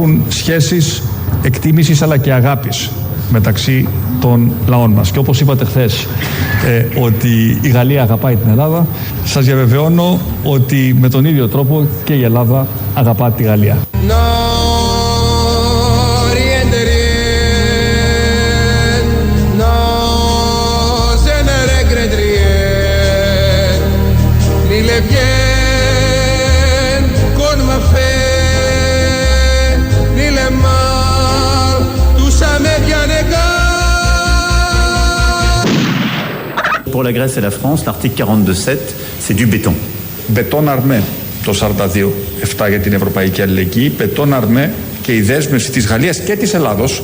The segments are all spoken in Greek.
υπάρχουν σχέσεις εκτίμησης αλλά και αγάπης μεταξύ των λαών μας. Και όπως είπατε χθες ε, ότι η Γαλλία αγαπάει την Ελλάδα, σας διαβεβαιώνω ότι με τον ίδιο τρόπο και η Ελλάδα αγαπά τη Γαλλία. Pour la Grèce et la France, l'article 42.7, c'est du béton. Béton armé, το 42, 7 για την Ευρωπαϊκή Αλληλεγγύη, μπετόν αρμέ και η δέσμευση της Γαλλίας και της Ελλάδος.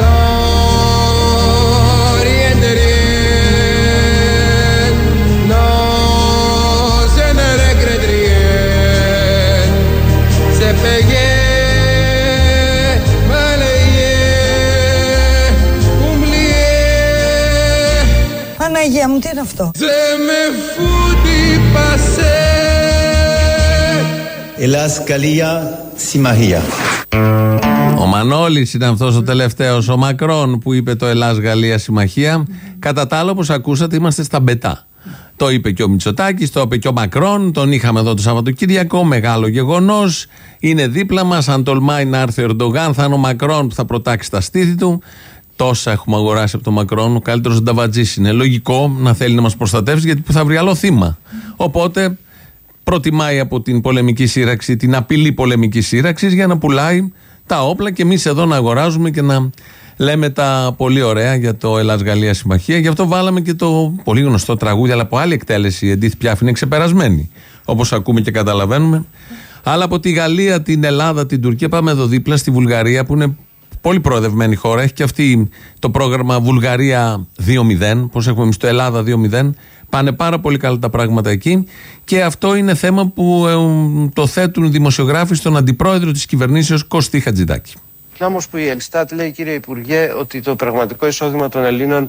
Παναγία μου, τι είναι αυτό; Ελλάς Γαλλία Συμμαχία. Ο Μανώλης ήταν αυτός ο τελευταίος. Ο Μακρόν που είπε το Ελλάς Γαλλία Συμμαχία. Κατά τα άλλα, όπως ακούσατε, είμαστε στα μπετά. Το είπε και ο Μητσοτάκης, το είπε και ο Μακρόν. Τον είχαμε εδώ το Σαββατοκύριακο. Μεγάλο γεγονός. Είναι δίπλα μας. Αν τολμάει να έρθει ο Ερντογάν, θα είναι ο Μακρόν που θα προτάξει τα στήθη του. Τόσα έχουμε αγοράσει από τον Μακρόν. Ο καλύτερος νταβατζή είναι. Λογικό να θέλει να μας προστατεύσει γιατί θα βρει άλλο θύμα. Οπότε προτιμάει από την πολεμική σύραξη, την απειλή πολεμικής σύραξης για να πουλάει τα όπλα και εμείς εδώ να αγοράζουμε και να λέμε τα πολύ ωραία για το Ελλάς-Γαλλία Συμμαχία. Γι' αυτό βάλαμε και το πολύ γνωστό τραγούδι, αλλά από άλλη εκτέλεση. Η Εντίθ Πιάφ είναι ξεπερασμένη, όπως ακούμε και καταλαβαίνουμε. Αλλά από τη Γαλλία, την Ελλάδα, την Τουρκία, πάμε εδώ δίπλα στη Βουλγαρία που είναι πολύ προοδευμένη χώρα. Έχει και αυτή το πρόγραμμα Βουλγαρία 2.0, πώς έχουμε εμείς το Ελλάδα 2.0. Πάνε πάρα πολύ καλά τα πράγματα εκεί και αυτό είναι θέμα που ε, το θέτουν δημοσιογράφοι στον αντιπρόεδρο της κυβερνήσεως Κωστή Χατζηδάκη. Όμως που η Ελστάτ λέει, κύριε Υπουργέ, ότι το πραγματικό εισόδημα των Ελλήνων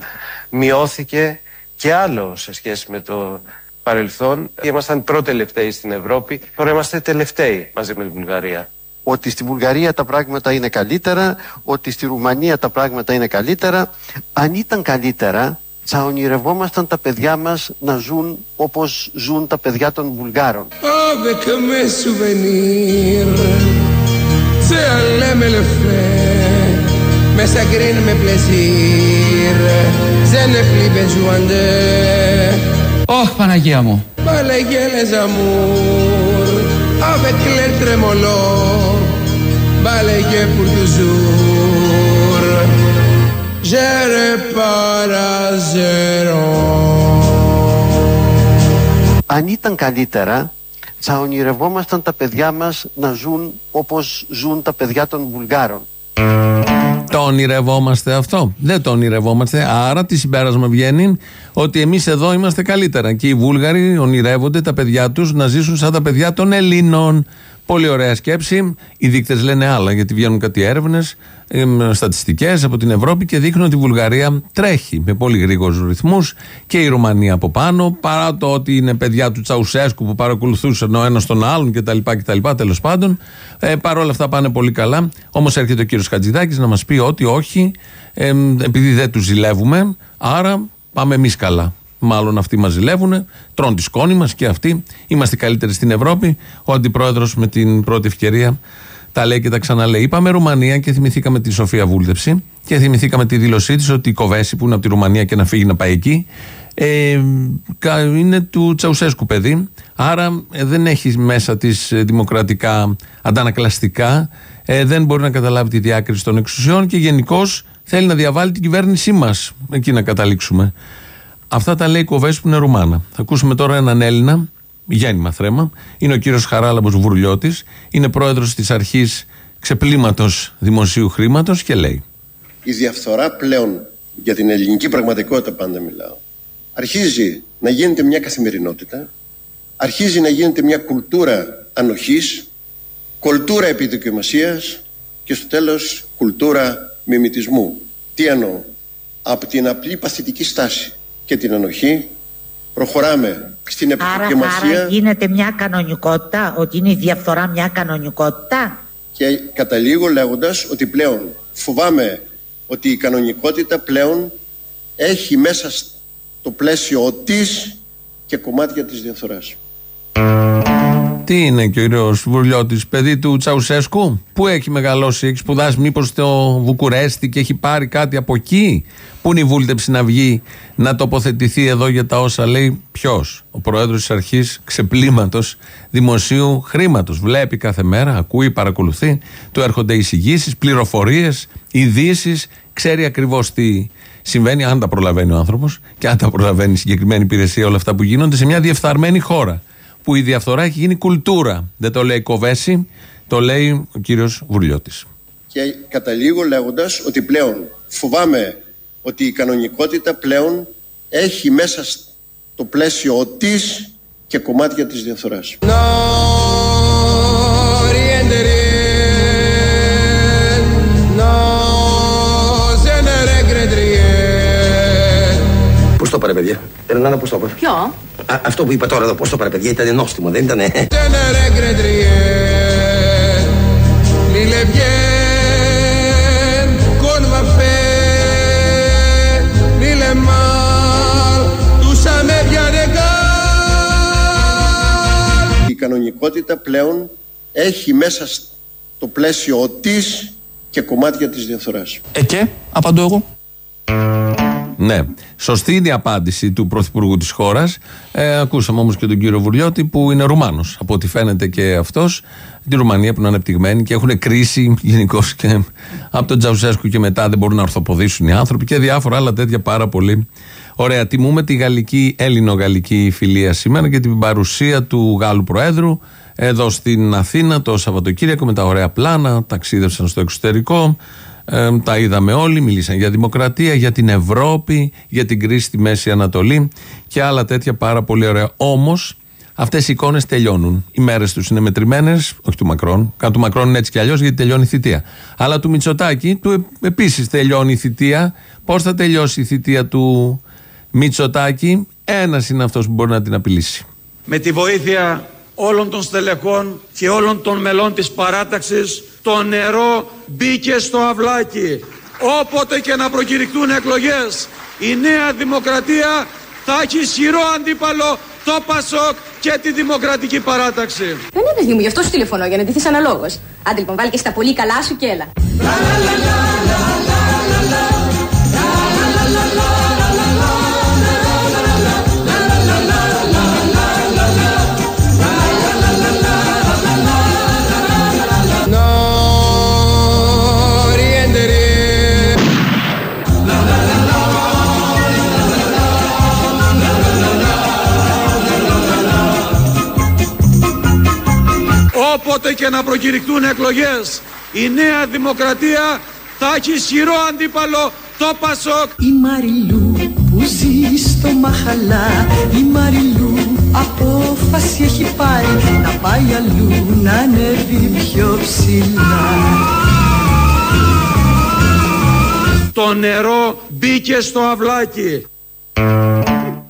μειώθηκε και άλλο σε σχέση με το παρελθόν. Ήμασταν πρώτοι στην Ευρώπη, τώρα είμαστε τελευταίοι μαζί με την Βουλγαρία. Ότι στη Βουλγαρία τα πράγματα είναι καλύτερα, ότι στη Ρουμανία τα πράγματα είναι καλύτερα. Αν ήταν καλύτερα, θα ονειρευόμασταν τα παιδιά μας να ζουν όπως ζουν τα παιδιά των Βουλγάρων. Avec mes souvenirs, c'est un me le fait, mais ça grine me plaisir, je ne plus besoin de... Ωχ, Παναγία μου. Balayez les amours, avec les trémolos, balayez pour toujours. Αν ήταν καλύτερα, θα ονειρευόμασταν τα παιδιά μας να ζουν όπως ζουν τα παιδιά των Βουλγάρων. Το ονειρευόμαστε αυτό. Δεν το ονειρευόμαστε. Άρα, τι συμπέρασμα βγαίνει; Ότι εμείς εδώ είμαστε καλύτερα. Και οι Βούλγαροι ονειρεύονται τα παιδιά τους να ζήσουν σαν τα παιδιά των Ελλήνων. Πολύ ωραία σκέψη. Οι δείκτες λένε άλλα, γιατί βγαίνουν κάτι έρευνες, στατιστικές από την Ευρώπη και δείχνουν ότι η Βουλγαρία τρέχει με πολύ γρήγορους ρυθμούς και η Ρουμανία από πάνω. Παρά το ότι είναι παιδιά του Τσαουσέσκου που παρακολουθούσαν ο ένας τον άλλον κτλ. κτλ Τέλος πάντων, ε, παρόλα αυτά πάνε πολύ καλά. Όμως έρχεται ο κύριος Χατζηδάκης να μας πει ότι όχι, ε, επειδή δεν τους ζηλεύουμε, άρα πάμε εμείς καλά. Μάλλον αυτοί μας ζηλεύουν, τρώνε τη σκόνη μας και αυτοί. Είμαστε καλύτεροι στην Ευρώπη. Ο αντιπρόεδρος με την πρώτη ευκαιρία τα λέει και τα ξαναλέει. Είπαμε Ρουμανία και θυμηθήκαμε τη Σοφία Βούλτεψη και θυμηθήκαμε τη δήλωσή της ότι η Κοβέση που είναι από τη Ρουμανία και να φύγει να πάει εκεί ε, είναι του Τσαουσέσκου παιδί. Άρα ε, δεν έχει μέσα της ε, δημοκρατικά αντανακλαστικά. Ε, δεν μπορεί να καταλάβει τη διάκριση των εξουσιών και γενικώς θέλει να διαβάλει την κυβέρνησή μας. Εκεί να καταλήξουμε. Αυτά τα λέει η Κοβέση που είναι Ρουμάνα. Θα ακούσουμε τώρα έναν Έλληνα, γέννημα θρέμα. Είναι ο κύριος Χαράλαμπος Βουρλιώτης. Είναι πρόεδρος της αρχής ξεπλήματος δημοσίου χρήματος και λέει. Η διαφθορά πλέον για την ελληνική πραγματικότητα πάντα μιλάω. Αρχίζει να γίνεται μια καθημερινότητα. Αρχίζει να γίνεται μια κουλτούρα ανοχής, κουλτούρα επιδοκιμασίας και στο τέλος κουλτούρα μιμητισμού. Τι εννοώ; Από την απλή παθητική στάση και την ανοχή. Προχωράμε στην επικοινωνία. Άρα, άρα γίνεται μια κανονικότητα, ότι είναι η διαφθορά μια κανονικότητα; Και καταλήγω λέγοντας ότι πλέον φοβάμαι ότι η κανονικότητα πλέον έχει μέσα στο πλαίσιο της και κομμάτια της διαφθοράς. Τι είναι ο κύριος Βουρλιώτη, παιδί του Τσαουσέσκου, που έχει μεγαλώσει, έχει σπουδάσει μήπως στο Βουκουρέστι και έχει πάρει κάτι από εκεί; Πού είναι η βούλτεψη να βγει να τοποθετηθεί εδώ για τα όσα λέει ποιος; Ο πρόεδρος της αρχής ξεπλήματος δημοσίου χρήματος. Βλέπει κάθε μέρα, ακούει, παρακολουθεί, του έρχονται εισηγήσεις, πληροφορίες, ειδήσεις, ξέρει ακριβώς τι συμβαίνει, αν τα προλαβαίνει ο άνθρωπος και αν τα προλαβαίνει η συγκεκριμένη υπηρεσία όλα αυτά που γίνονται σε μια διεφθαρμένη χώρα που η διαφθορά έχει γίνει κουλτούρα. Δεν το λέει Κοβέση, το λέει ο κύριος Βουρλιώτης. Και καταλήγω λέγοντας ότι πλέον φοβάμαι ότι η κανονικότητα πλέον έχει μέσα στο πλαίσιο της και κομμάτια της διαφθοράς. Πώς το πάρε παιδιά, Ερνάνα πώς το πάρε. Ποιο; Α, αυτό που είπα τώρα εδώ, πώς το πάρε παιδιά, ήταν νόστιμο, δεν ήτανε. Η κανονικότητα πλέον έχει μέσα στο πλαίσιο της και κομμάτια της διαφθοράς. Ε και, απαντώ εγώ. Ναι. Σωστή είναι η απάντηση του Πρωθυπουργού της χώρας. Ε, ακούσαμε όμως και τον κύριο Βουρλιώτη που είναι Ρουμάνος. Από ό,τι φαίνεται και αυτός. Τη Ρουμανία που είναι ανεπτυγμένη και έχουν κρίση γενικώ και από τον Τζαουσέσκου και μετά δεν μπορούν να ορθοποδήσουν οι άνθρωποι και διάφορα άλλα τέτοια πάρα πολύ ωραία. Τιμούμε τη γαλλική, έλληνο-γαλλική φιλία σήμερα και την παρουσία του Γάλλου Προέδρου εδώ στην Αθήνα το Σαββατοκύριακο με τα ωραία πλάνα. Ταξίδευσαν στο εξωτερικό. Ε, τα είδαμε όλοι, μιλήσαν για δημοκρατία, για την Ευρώπη, για την κρίση στη Μέση Ανατολή και άλλα τέτοια πάρα πολύ ωραία. Όμως, αυτές οι εικόνες τελειώνουν. Οι μέρες τους είναι μετρημένες, όχι του Μακρόν. Κάτω του Μακρόν είναι έτσι κι αλλιώς γιατί τελειώνει η θητεία. Αλλά του Μητσοτάκη, του επίσης τελειώνει η θητεία. Πώς θα τελειώσει η θητεία του Μητσοτάκη, ένας είναι αυτός που μπορεί να την απειλήσει. Με τη βοήθεια όλων των στελεχών και όλων των μελών της παράταξης το νερό μπήκε στο αυλάκι. Όποτε και να προκηρυχτούν εκλογές η Νέα Δημοκρατία θα έχει ισχυρό αντίπαλο το Πασόκ και τη Δημοκρατική Παράταξη. Δεν είναι παιδί μου, γι' αυτό σου τηλεφωνώ, για να ντυθείς αναλόγως. Άντε λοιπόν, βάλει και στα πολύ καλά σου και έλα. Όποτε και να προκηρυχτούν εκλογές η Νέα Δημοκρατία θα έχει ισχυρό αντίπαλο το Πασόκ. Η Μαριλού που ζει στο Μαχαλά Η Μαριλού απόφαση έχει πάρει Να πάει αλλού να ανέβει πιο ψηλά Το νερό μπήκε στο αυλάκι.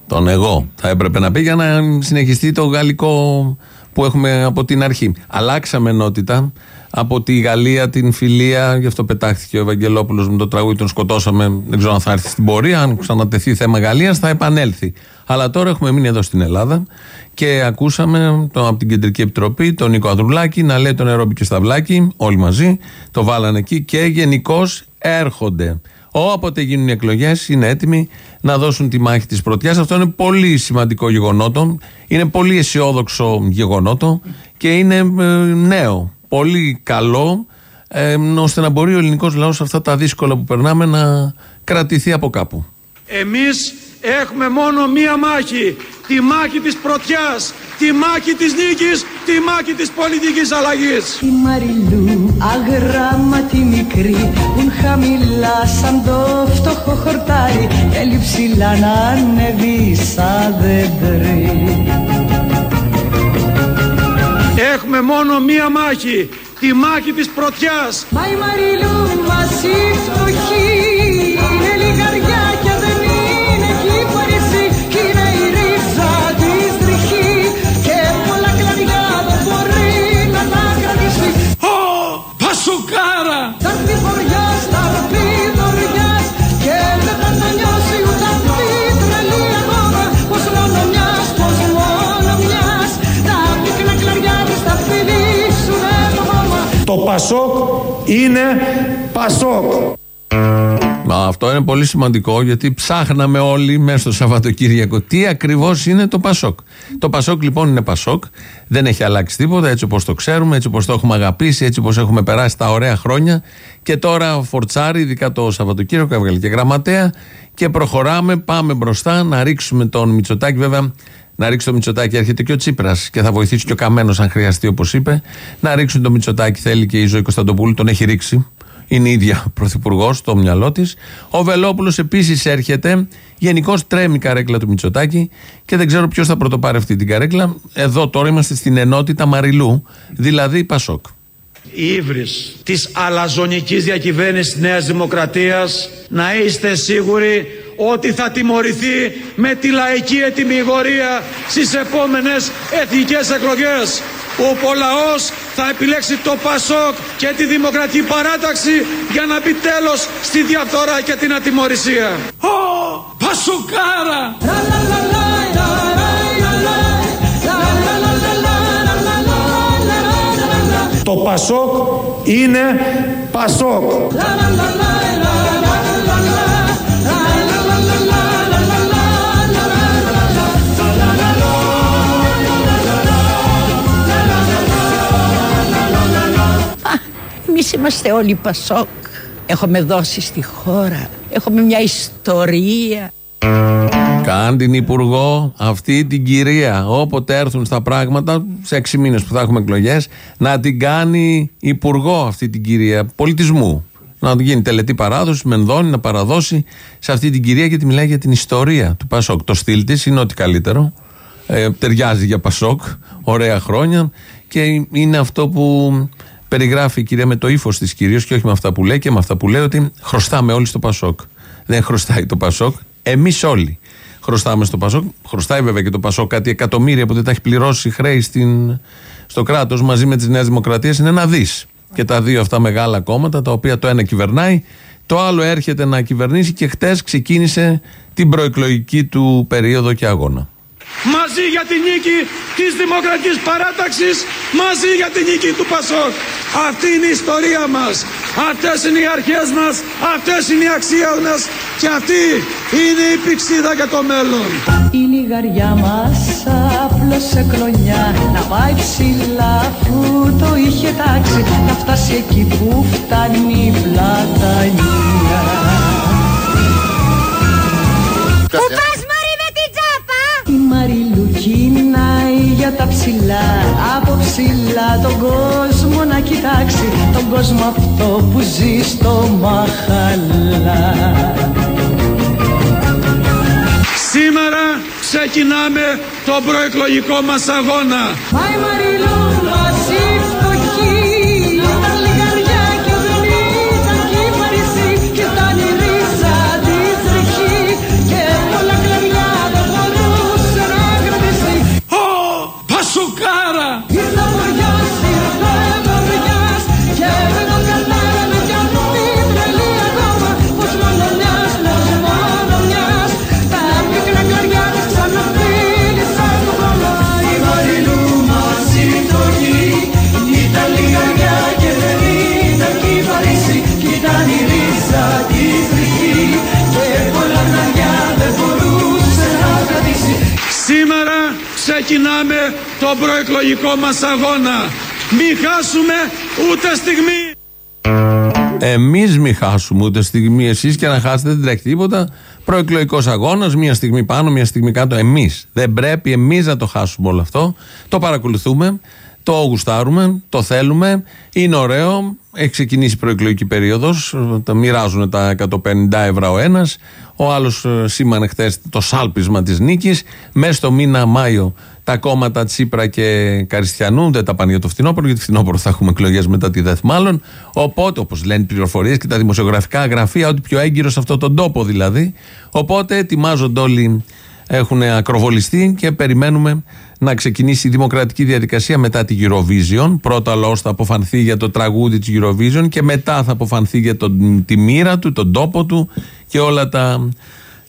Τον εγώ θα έπρεπε να πει για να συνεχιστεί το γαλλικό που έχουμε από την αρχή. Αλλάξαμε ενότητα από τη Γαλλία την φιλία, γι' αυτό πετάχθηκε ο Ευαγγελόπουλος με το τραγούδι, τον σκοτώσαμε. Δεν ξέρω αν θα έρθει στην πορεία. Αν ξανατεθεί θέμα Γαλλίας, θα επανέλθει. Αλλά τώρα έχουμε μείνει εδώ στην Ελλάδα και ακούσαμε το, από την Κεντρική Επιτροπή τον Νίκο Ανδρουλάκη να λέει το νερό μπήκε στα βλάκι, όλοι μαζί. Το βάλανε εκεί και γενικώς έρχονται. Όποτε γίνουν οι εκλογές, είναι έτοιμοι να δώσουν τη μάχη της πρωτιάς. Αυτό είναι πολύ σημαντικό γεγονότο. Είναι πολύ αισιόδοξο γεγονότο και είναι ε, νέο. Πολύ καλό ε, ώστε να μπορεί ο ελληνικός λαός αυτά τα δύσκολα που περνάμε να κρατηθεί από κάπου. Εμείς έχουμε μόνο μία μάχη. Τη μάχη της πρωτιάς, τη μάχη της νίκης, τη μάχη της πολιτικής αλλαγής. Η Μαριλού αγράμματη μικρή Πουν χαμηλά σαν το φτωχό χορτάρι Θέλει ψηλά να ανέβει σαν δέντρι Έχουμε μόνο μία μάχη. Τη μάχη της πρωτιάς. Μα η Μαριλού μαζί φτωχή Πασόκ είναι Πασόκ. Αυτό είναι πολύ σημαντικό γιατί ψάχναμε όλοι μέσα στο Σαββατοκύριακο τι ακριβώς είναι το Πασόκ. Το Πασόκ λοιπόν είναι Πασόκ, δεν έχει αλλάξει τίποτα έτσι όπως το ξέρουμε, έτσι όπως το έχουμε αγαπήσει, έτσι όπως έχουμε περάσει τα ωραία χρόνια. Και τώρα φορτσάρει, ειδικά το Σαββατοκύριακο, έβγαλε και γραμματέα και προχωράμε, πάμε μπροστά να ρίξουμε τον Μητσοτάκη. Βέβαια, να ρίξει το Μητσοτάκη έρχεται και ο Τσίπρας και θα βοηθήσει και ο Καμένος αν χρειαστεί, όπως είπε. Να ρίξουν το Μητσοτάκη θέλει και η Ζωή Κωνσταντοπούλου, τον έχει ρίξει είναι η ίδια πρωθυπουργός στο μυαλό της. Ο Βελόπουλος επίσης έρχεται. Γενικώς τρέμει η καρέκλα του Μητσοτάκη και δεν ξέρω ποιος θα πρωτοπάρει αυτή την καρέκλα. Εδώ τώρα είμαστε στην ενότητα Μαριλού, δηλαδή Πασόκ. Η ύβρις της αλαζονικής διακυβέρνησης της Νέας Δημοκρατίας να είστε σίγουροι ότι θα τιμωρηθεί με τη λαϊκή ετοιμιγορία στις επόμενες εθνικές εκλογές όπου ο λαός θα επιλέξει το ΠΑΣΟΚ και τη Δημοκρατική Παράταξη για να μπει τέλος στη διαφθορά και την ατιμορρησία. Ω, Πασοκάρα! Το Πασόκ είναι Πασόκ. Εμείς είμαστε όλοι Πασόκ. Έχουμε δώσει στη χώρα. Έχουμε μια ιστορία. Κάν την Υπουργό, αυτή την κυρία, όποτε έρθουν στα πράγματα, σε έξι μήνες που θα έχουμε εκλογές, να την κάνει Υπουργό αυτή την κυρία πολιτισμού. Να γίνει τελετή παράδοση, μενδώνει, να παραδώσει σε αυτή την κυρία γιατί μιλάει για την ιστορία του Πασόκ. Το στυλ της είναι ό,τι καλύτερο. Ε, ταιριάζει για Πασόκ, ωραία χρόνια και είναι αυτό που περιγράφει η κυρία με το ύφος της κυρίως και όχι με αυτά που λέει και με αυτά που λέει ότι χρωστάμε όλοι στο Πασόκ. Δεν χρωστάει το Πασόκ, εμείς όλοι χρωστάμε στο Πασόκ. Χρωστάει βέβαια και το Πασόκ κάτι εκατομμύρια που δεν τα έχει πληρώσει χρέη στην, στο κράτος μαζί με τις Νέες Δημοκρατίες. Είναι ένα δι. Και τα δύο αυτά μεγάλα κόμματα, τα οποία το ένα κυβερνάει, το άλλο έρχεται να κυβερνήσει και χτες ξεκίνησε την προεκλογική του περίοδο και αγώνα μαζί για την νίκη της Δημοκρατικής Παράταξης, μαζί για την νίκη του Πασόκ. Αυτή είναι η ιστορία μας, αυτές είναι οι αρχές μας, αυτές είναι οι αξίες μας και αυτή είναι η πηξίδα για το μέλλον. Η λιγαριά μας απλώς σε κλονιά να πάει ψηλά αφού το είχε τάξει να φτάσει εκεί που φτάνει η πλατανία. Μαριλουκίναει για τα ψηλά. Από ψηλά τον κόσμο να κοιτάξει Τον κόσμο αυτό που ζει στο μαχαλά. Σήμερα ξεκινάμε τον προεκλογικό μας αγώνα. Πάει ξεκινάμε τον προεκλογικό μας αγώνα. Μην χάσουμε ούτε στιγμή. Εμείς μην χάσουμε ούτε στιγμή. Εσείς και να χάσετε δεν τρέχει τίποτα. Προεκλογικός αγώνας, μία στιγμή πάνω, μία στιγμή κάτω. Εμείς. Δεν πρέπει εμείς να το χάσουμε όλο αυτό. Το παρακολουθούμε, το γουστάρουμε, το θέλουμε. Είναι ωραίο. Έχει ξεκινήσει η προεκλογική περίοδος. Τα μοιράζουν τα 150 ευρώ ο ένας. Ο άλλος ε, σήμανε χθες το σάλπισμα της νίκης. Μέσα στο μήνα Μάιο τα κόμματα Τσίπρα και Καριστιανού δεν τα πάνε για το φθινόπωρο, γιατί φθινόπωρο θα έχουμε εκλογές μετά τη ΔΕΘ μάλλον. Οπότε, όπως λένε οι πληροφορίες και τα δημοσιογραφικά γραφεία, ότι πιο έγκυρο σε αυτόν τον τόπο δηλαδή. Οπότε ετοιμάζονται όλοι, έχουν ακροβολιστεί και περιμένουμε να ξεκινήσει η δημοκρατική διαδικασία μετά τη Eurovision. Πρώτα ο θα αποφανθεί για το τραγούδι της Eurovision και μετά θα αποφανθεί για τον, τη μοίρα του, τον τόπο του και όλα τα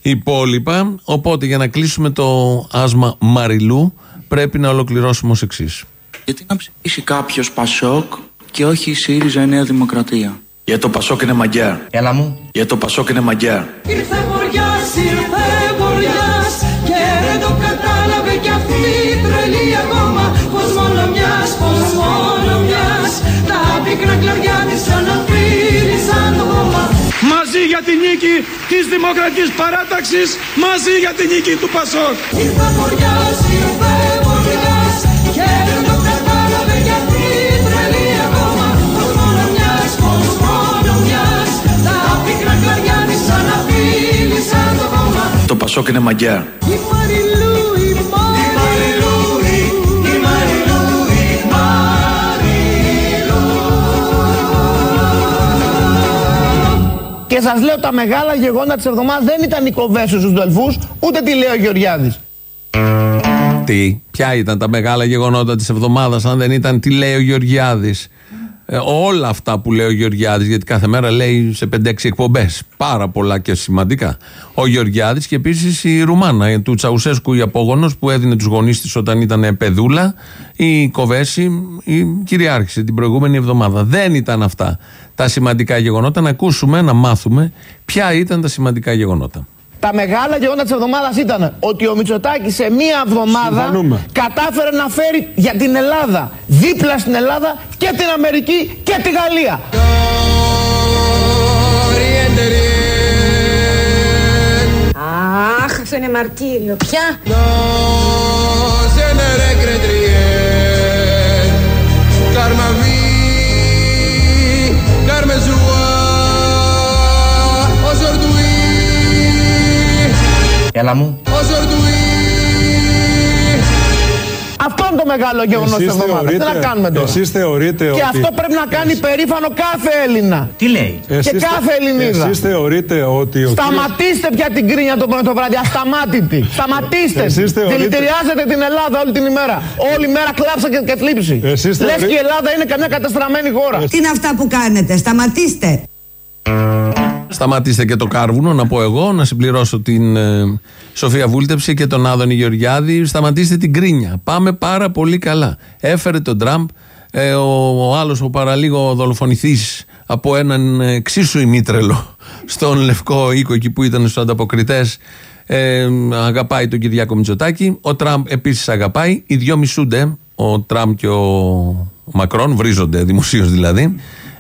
υπόλοιπα. Οπότε για να κλείσουμε το άσμα Μαριλού πρέπει να ολοκληρώσουμε ως εξής. Γιατί να ψηφίσει κάποιος Πασόκ και όχι η ΣΥΡΙΖΑ η Νέα Δημοκρατία; Για το Πασόκ είναι μαγκιά. Έλα μου. Για το Πασόκ είναι μαγκιά. Ήρθε βοριάς, ήρθε Δημοκρατικής Παράταξης, μαζί για την νίκη του Πασόκ. Ήρθε βοριάς, ήρθε βοριάς και δεν το κατάλαβε κι αυτή Και σας λέω τα μεγάλα γεγονότα της εβδομάδας δεν ήταν οι κοβέσους στους Δελφούς, ούτε τι λέει ο Γεωργιάδης. Τι, ποια ήταν τα μεγάλα γεγονότα της εβδομάδας, αν δεν ήταν τι λέει ο Γεωργιάδης. Όλα αυτά που λέει ο Γεωργιάδης, γιατί κάθε μέρα λέει σε 5-6 εκπομπές. Πάρα πολλά και σημαντικά. Ο Γεωργιάδης και επίσης η Ρουμάνα ε, του Τσαουσέσκου, η απόγονος που έδινε τους γονείς της όταν ήταν παιδούλα. Η Κοβέση, η κυριάρχησε την προηγούμενη εβδομάδα. Δεν ήταν αυτά τα σημαντικά γεγονότα. Να ακούσουμε, να μάθουμε ποια ήταν τα σημαντικά γεγονότα. Τα μεγάλα γεγονότα της εβδομάδας ήταν ότι ο Μητσοτάκης σε μία εβδομάδα Συμφωνούμε. κατάφερε να φέρει για την Ελλάδα, δίπλα στην Ελλάδα και την Αμερική και τη Γαλλία. Αχ, αυτό είναι μαρτύριο. Πια. Έλα μου. Αυτό είναι το μεγάλο γεγονός της Εσείς εβδομάδας. Τι να θεωρείτε- κάνουμε τώρα. εσείς θεωρείτε και ότι- αυτό πρέπει να κάνει περήφανο κάθε Έλληνα. Τι λέει; Και Εσείς- κάθε Ελληνίδα. Εσείς θεωρείτε ότι ο κύριος- Σταματήστε πια την κρίνια το πρωί το βράδυ. Ασταμάτητη. Σταματήστε. Εσείς θεωρείτε- Δηλητηριάζετε την Ελλάδα όλη την ημέρα. Όλη η μέρα κλάψα και, και θλίψη. Εσείς Λες θεωρεί- και η Ελλάδα είναι καμιά καταστραμμένη χώρα. Τι είναι αυτά που κάνετε, σταματήστε. Σταματήστε και το κάρβουνο, να πω εγώ, να συμπληρώσω την ε, Σοφία Βούλτεψη και τον Άδωνη Γεωργιάδη. Σταματήστε την κρίνια. Πάμε πάρα πολύ καλά. Έφερε τον Τραμπ, ε, ο, ο άλλος ο παραλίγο δολοφονηθής από έναν ε, εξίσου ημίτρελο στον Λευκό Οίκο εκεί που ήταν στους ανταποκριτές. Ε, αγαπάει τον Κυριάκο Μητσοτάκη. Ο Τραμπ επίσης αγαπάει. Οι δυο μισούνται. Ο Τραμπ και ο, ο Μακρόν βρίζονται δημοσίως δηλαδή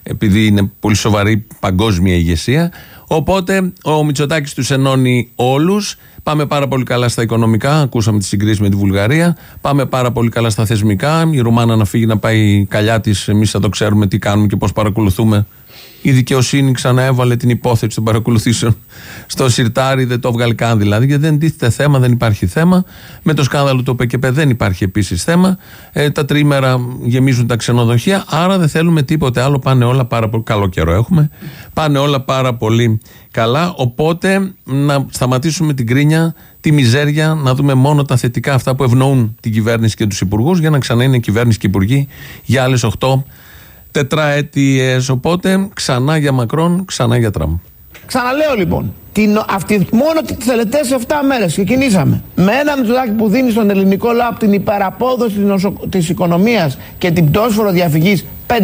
επειδή είναι πολύ σοβαρή παγκόσμια ηγεσία. Οπότε ο Μητσοτάκης τους ενώνει όλους. Πάμε πάρα πολύ καλά στα οικονομικά. Ακούσαμε τη συγκρίση με τη Βουλγαρία. Πάμε πάρα πολύ καλά στα θεσμικά. Η Ρουμάνα να φύγει να πάει καλιά της. Εμείς θα το ξέρουμε τι κάνουμε και πώς παρακολουθούμε. Η δικαιοσύνη ξαναέβαλε την υπόθεση των παρακολουθήσεων στο σιρτάρι, δεν το έβγαλε καν δηλαδή, γιατί δεν τίθεται θέμα, δεν υπάρχει θέμα. Με το σκάνδαλο του ΠΚΠ δεν υπάρχει επίσης θέμα. Ε, τα τρίμερα γεμίζουν τα ξενοδοχεία, άρα δεν θέλουμε τίποτε άλλο. Πάνε όλα πάρα πολύ. Καλό καιρό έχουμε. Πάνε όλα πάρα πολύ καλά. Οπότε να σταματήσουμε την κρίνια, τη μιζέρια, να δούμε μόνο τα θετικά αυτά που ευνοούν την κυβέρνηση και τους υπουργούς για να ξανά είναι κυβέρνηση και υπουργοί για άλλες 8 τετραετίες. Οπότε ξανά για Μακρόν, ξανά για Τραμπ. Ξαναλέω λοιπόν, την, αυτή, μόνο τις τελευταίες 7 μέρες ξεκινήσαμε. Με ένα Μητσοτάκη που δίνει στον ελληνικό λαό την υπεραπόδοση της οικονομίας και την πτώση φοροδιαφυγή 500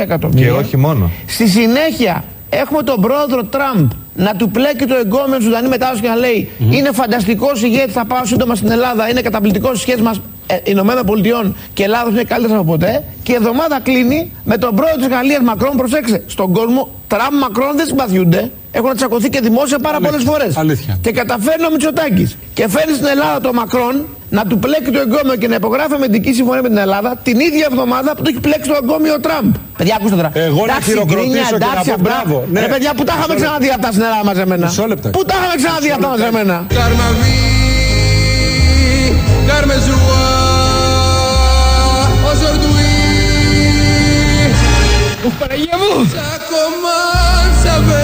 εκατομμύρια. Και όχι μόνο. Στη συνέχεια έχουμε τον πρόεδρο Τραμπ να του πλέκει το εγκόμενο Σουδανή μετάδοση και να λέει Είναι φανταστικός ηγέτης, θα πάω σύντομα στην Ελλάδα, είναι καταπληκτικός η σχέση μας ε, Ηνωμένων Πολιτειών και Ελλάδα είναι καλύτερα από ποτέ. Και η εβδομάδα κλείνει με τον πρόεδρο της Γαλλίας Μακρόν. Προσέξτε, στον κόσμο Τραμπ Μακρόν δεν συμπαθιούνται. Έχουν τσακωθεί και δημόσια πάρα πολλές φορές. Αλήθεια. Και καταφέρνει ο Μητσοτάκης και φέρνει στην Ελλάδα τον Μακρόν να του πλέκει το εγκόμιο και να υπογράφει αμυντική συμφωνία με την Ελλάδα την ίδια εβδομάδα που του έχει πλέξει το εγκόμιο ο Τραμπ. Παιδιά, ακούστε τώρα. Εγώ να Εντάξει, χειροκροτήσω γκρίνια, και να εντάξει, πω αυτά. μπράβο. Ναι. Ρε παιδιά, που τα είχαμε Μισό ξαναδεί αυτά στην Ελλάδα μαζεμένα. Μισό λεπτάκι. Πού τα είχαμε ξαναδεί αυτά μαζεμένα. Παναγία μου! Θα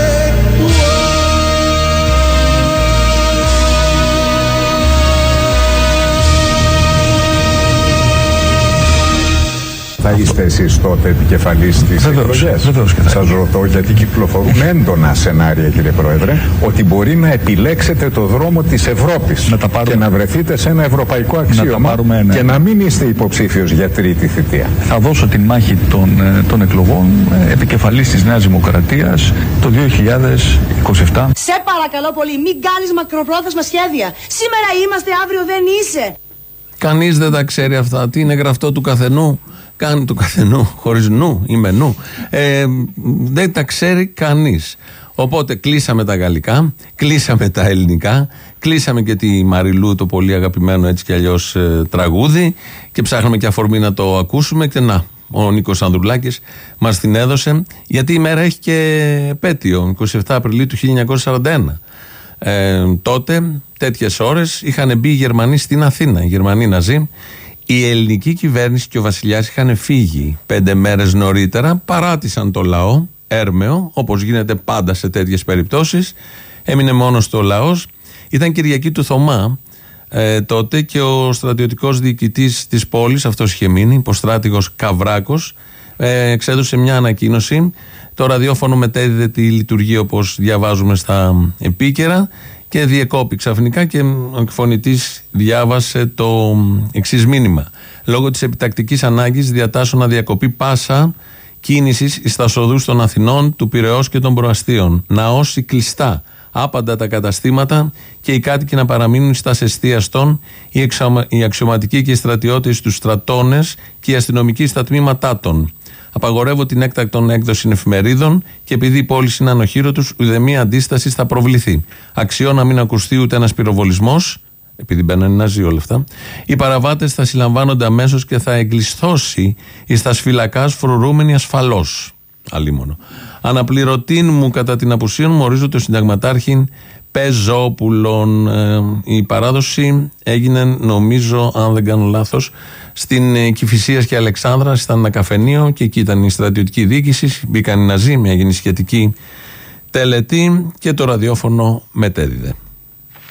Θα είστε εσείς τότε επικεφαλής της εκλογές; Σας ρωτώ γιατί κυκλοφορούν έντονα σενάρια, κύριε Πρόεδρε, ότι μπορεί να επιλέξετε το δρόμο της Ευρώπης και να βρεθείτε σε ένα ευρωπαϊκό αξίωμα πάρουμε, ναι. και να μην είστε υποψήφιος για τρίτη θητεία. Θα δώσω τη μάχη των, ε, των εκλογών ε, επικεφαλής της Νέας Δημοκρατίας το 2027. Σε παρακαλώ πολύ, μην κάνεις μακροπρόθεσμα σχέδια. Σήμερα είμαστε, αύριο δεν είσαι. Κανείς δεν τα ξέρει αυτά. Τι είναι γραφτό του καθενού; Κάνει του καθενού, χωρίς νου ή με νου. Ε, δεν τα ξέρει κανείς. Οπότε κλείσαμε τα γαλλικά, κλείσαμε τα ελληνικά, κλείσαμε και τη Μαριλού, το πολύ αγαπημένο έτσι κι αλλιώς τραγούδι και ψάχναμε και αφορμή να το ακούσουμε και να, ο Νίκος Ανδρουλάκης μας την έδωσε, γιατί η μέρα έχει και επέτειο, 27 Απριλίου του 1941. Ε, τότε, τέτοιες ώρες, είχαν μπει οι Γερμανοί στην Αθήνα, οι Γερμανοί Ναζί. Η ελληνική κυβέρνηση και ο βασιλιάς είχαν φύγει πέντε μέρες νωρίτερα, παράτησαν το λαό, έρμεο, όπως γίνεται πάντα σε τέτοιες περιπτώσεις. Έμεινε μόνος το λαός. Ήταν Κυριακή του Θωμά ε, τότε και ο στρατιωτικός διοικητής της πόλης, αυτός είχε μείνει, υποστράτηγος Καβράκο, ε, εξέδωσε μια ανακοίνωση. Το ραδιόφωνο μετέδιδε τη λειτουργία όπως διαβάζουμε στα επίκαιρα και διεκόπη ξαφνικά και ο εκφωνητής διάβασε το εξής μήνυμα. Λόγω της επιτακτικής ανάγκης διατάσσω να διακοπεί πάσα κίνησης στα οδούς των Αθηνών, του Πυραιός και των Προαστίων. Να όσοι κλειστά άπαντα τα καταστήματα και οι κάτοικοι να παραμείνουν στα εστίαστων, οι, εξαμα- οι αξιωματικοί και οι στρατιώτες στους στρατώνες και οι αστυνομικοί στα τμήματά των. Απαγορεύω την έκτακτον έκδοσης εφημερίδων και επειδή η πόλη είναι ανοχήρωτος, ουδέμια αντίσταση θα προβληθεί. Αξιώ να μην ακουστεί ούτε ένας πυροβολισμός, επειδή μπαίνουν ναζί όλα αυτά. Οι παραβάτες θα συλλαμβάνονται αμέσως και θα εγκλειστώσει εις τα σφυλακά φρουρούμενοι ασφαλώς. Αλίμονο. Αναπληρωτήν μου κατά την απουσία μου ορίζω το συνταγματάρχη Πεζόπουλων. Ε, η παράδοση έγινε, νομίζω, αν δεν κάνω λάθος, στην ε, Κηφισίας και Αλεξάνδρας. Ήταν ένα καφενείο και εκεί ήταν η στρατιωτική διοίκηση. Μπήκαν οι Ναζί, μια γίνει σχετική τελετή και το ραδιόφωνο μετέδιδε.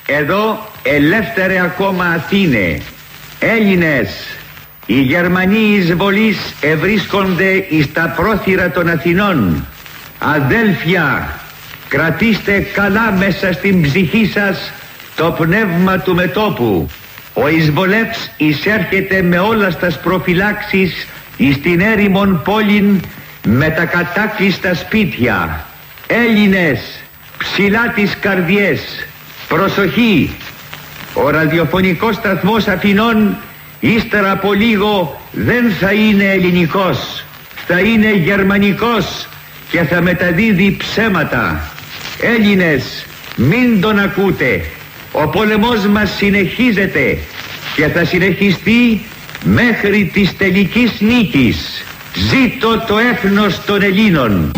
Εδώ ελεύθερε ακόμα Αθήνε, Έλληνες, οι Γερμανοί εισβολείς ευρίσκονται εις τα πρόθυρα των Αθηνών. Αδέλφια, κρατήστε καλά μέσα στην ψυχή σας το πνεύμα του μετόπου. Ο εισβολεύς εισέρχεται με όλας στας προφυλάξεις εις την έρημον πόλην με τα κατάκλειστα σπίτια. Έλληνες, ψηλά τις καρδιές, προσοχή, ο ραδιοφωνικός σταθμός Αθηνών ύστερα από λίγο δεν θα είναι ελληνικός, θα είναι γερμανικός και θα μεταδίδει ψέματα. Έλληνες, μην τον ακούτε. Ο πόλεμός μας συνεχίζεται και θα συνεχιστεί μέχρι της τελικής νίκης. Ζήτω το έθνος των Ελλήνων.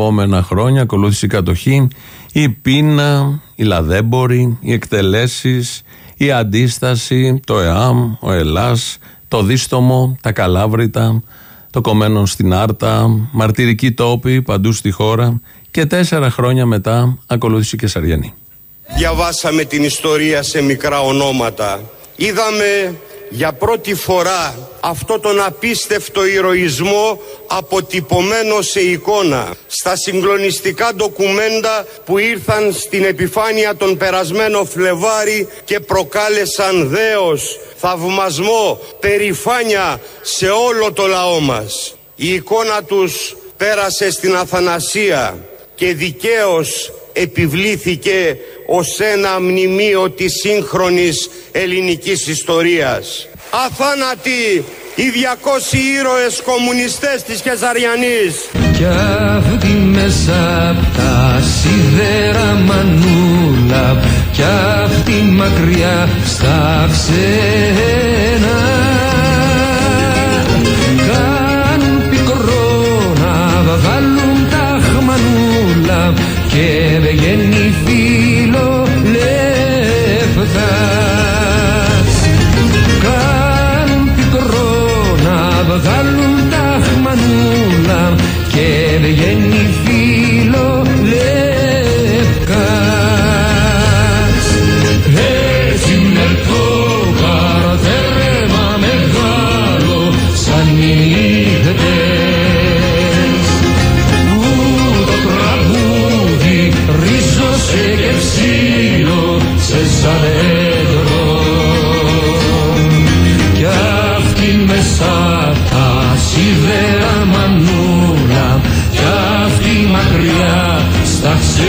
Επόμενα χρόνια ακολούθησε η κατοχή, η πείνα, η λαδέμπορη, οι εκτελέσεις, η αντίσταση, το ΕΑΜ, ο ΕΛΑΣ, το δίστομο, τα καλάβρητα, το κομμένο στην Άρτα, μαρτυρικοί τόποι παντού στη χώρα και τέσσερα χρόνια μετά ακολούθησε η Κεσαριανή. Διαβάσαμε την ιστορία σε μικρά ονόματα. Είδαμε για πρώτη φορά αυτό τον απίστευτο ηρωισμό αποτυπωμένο σε εικόνα στα συγκλονιστικά ντοκουμέντα που ήρθαν στην επιφάνεια τον περασμένο Φλεβάρι και προκάλεσαν δέος, θαυμασμό, περηφάνεια σε όλο το λαό μας. Η εικόνα τους πέρασε στην Αθανασία και δικαίως επιβλήθηκε ως ένα μνημείο της σύγχρονης ελληνικής ιστορίας. Αθάνατοι οι 200 ήρωες κομμουνιστές της Κεσαριανής. Κι αυτή μέσα απ' τα σίδερα μανούλα Κι αυτή μακριά στα ξένα Κάνουν πικρό να βγάλουν τα χμανούλα Και βγαίνει φίλο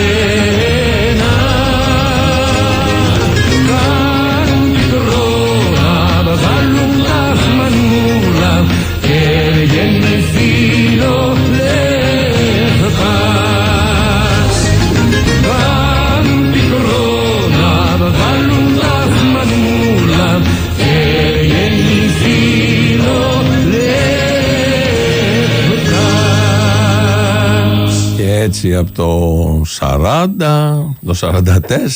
στα από το 40, το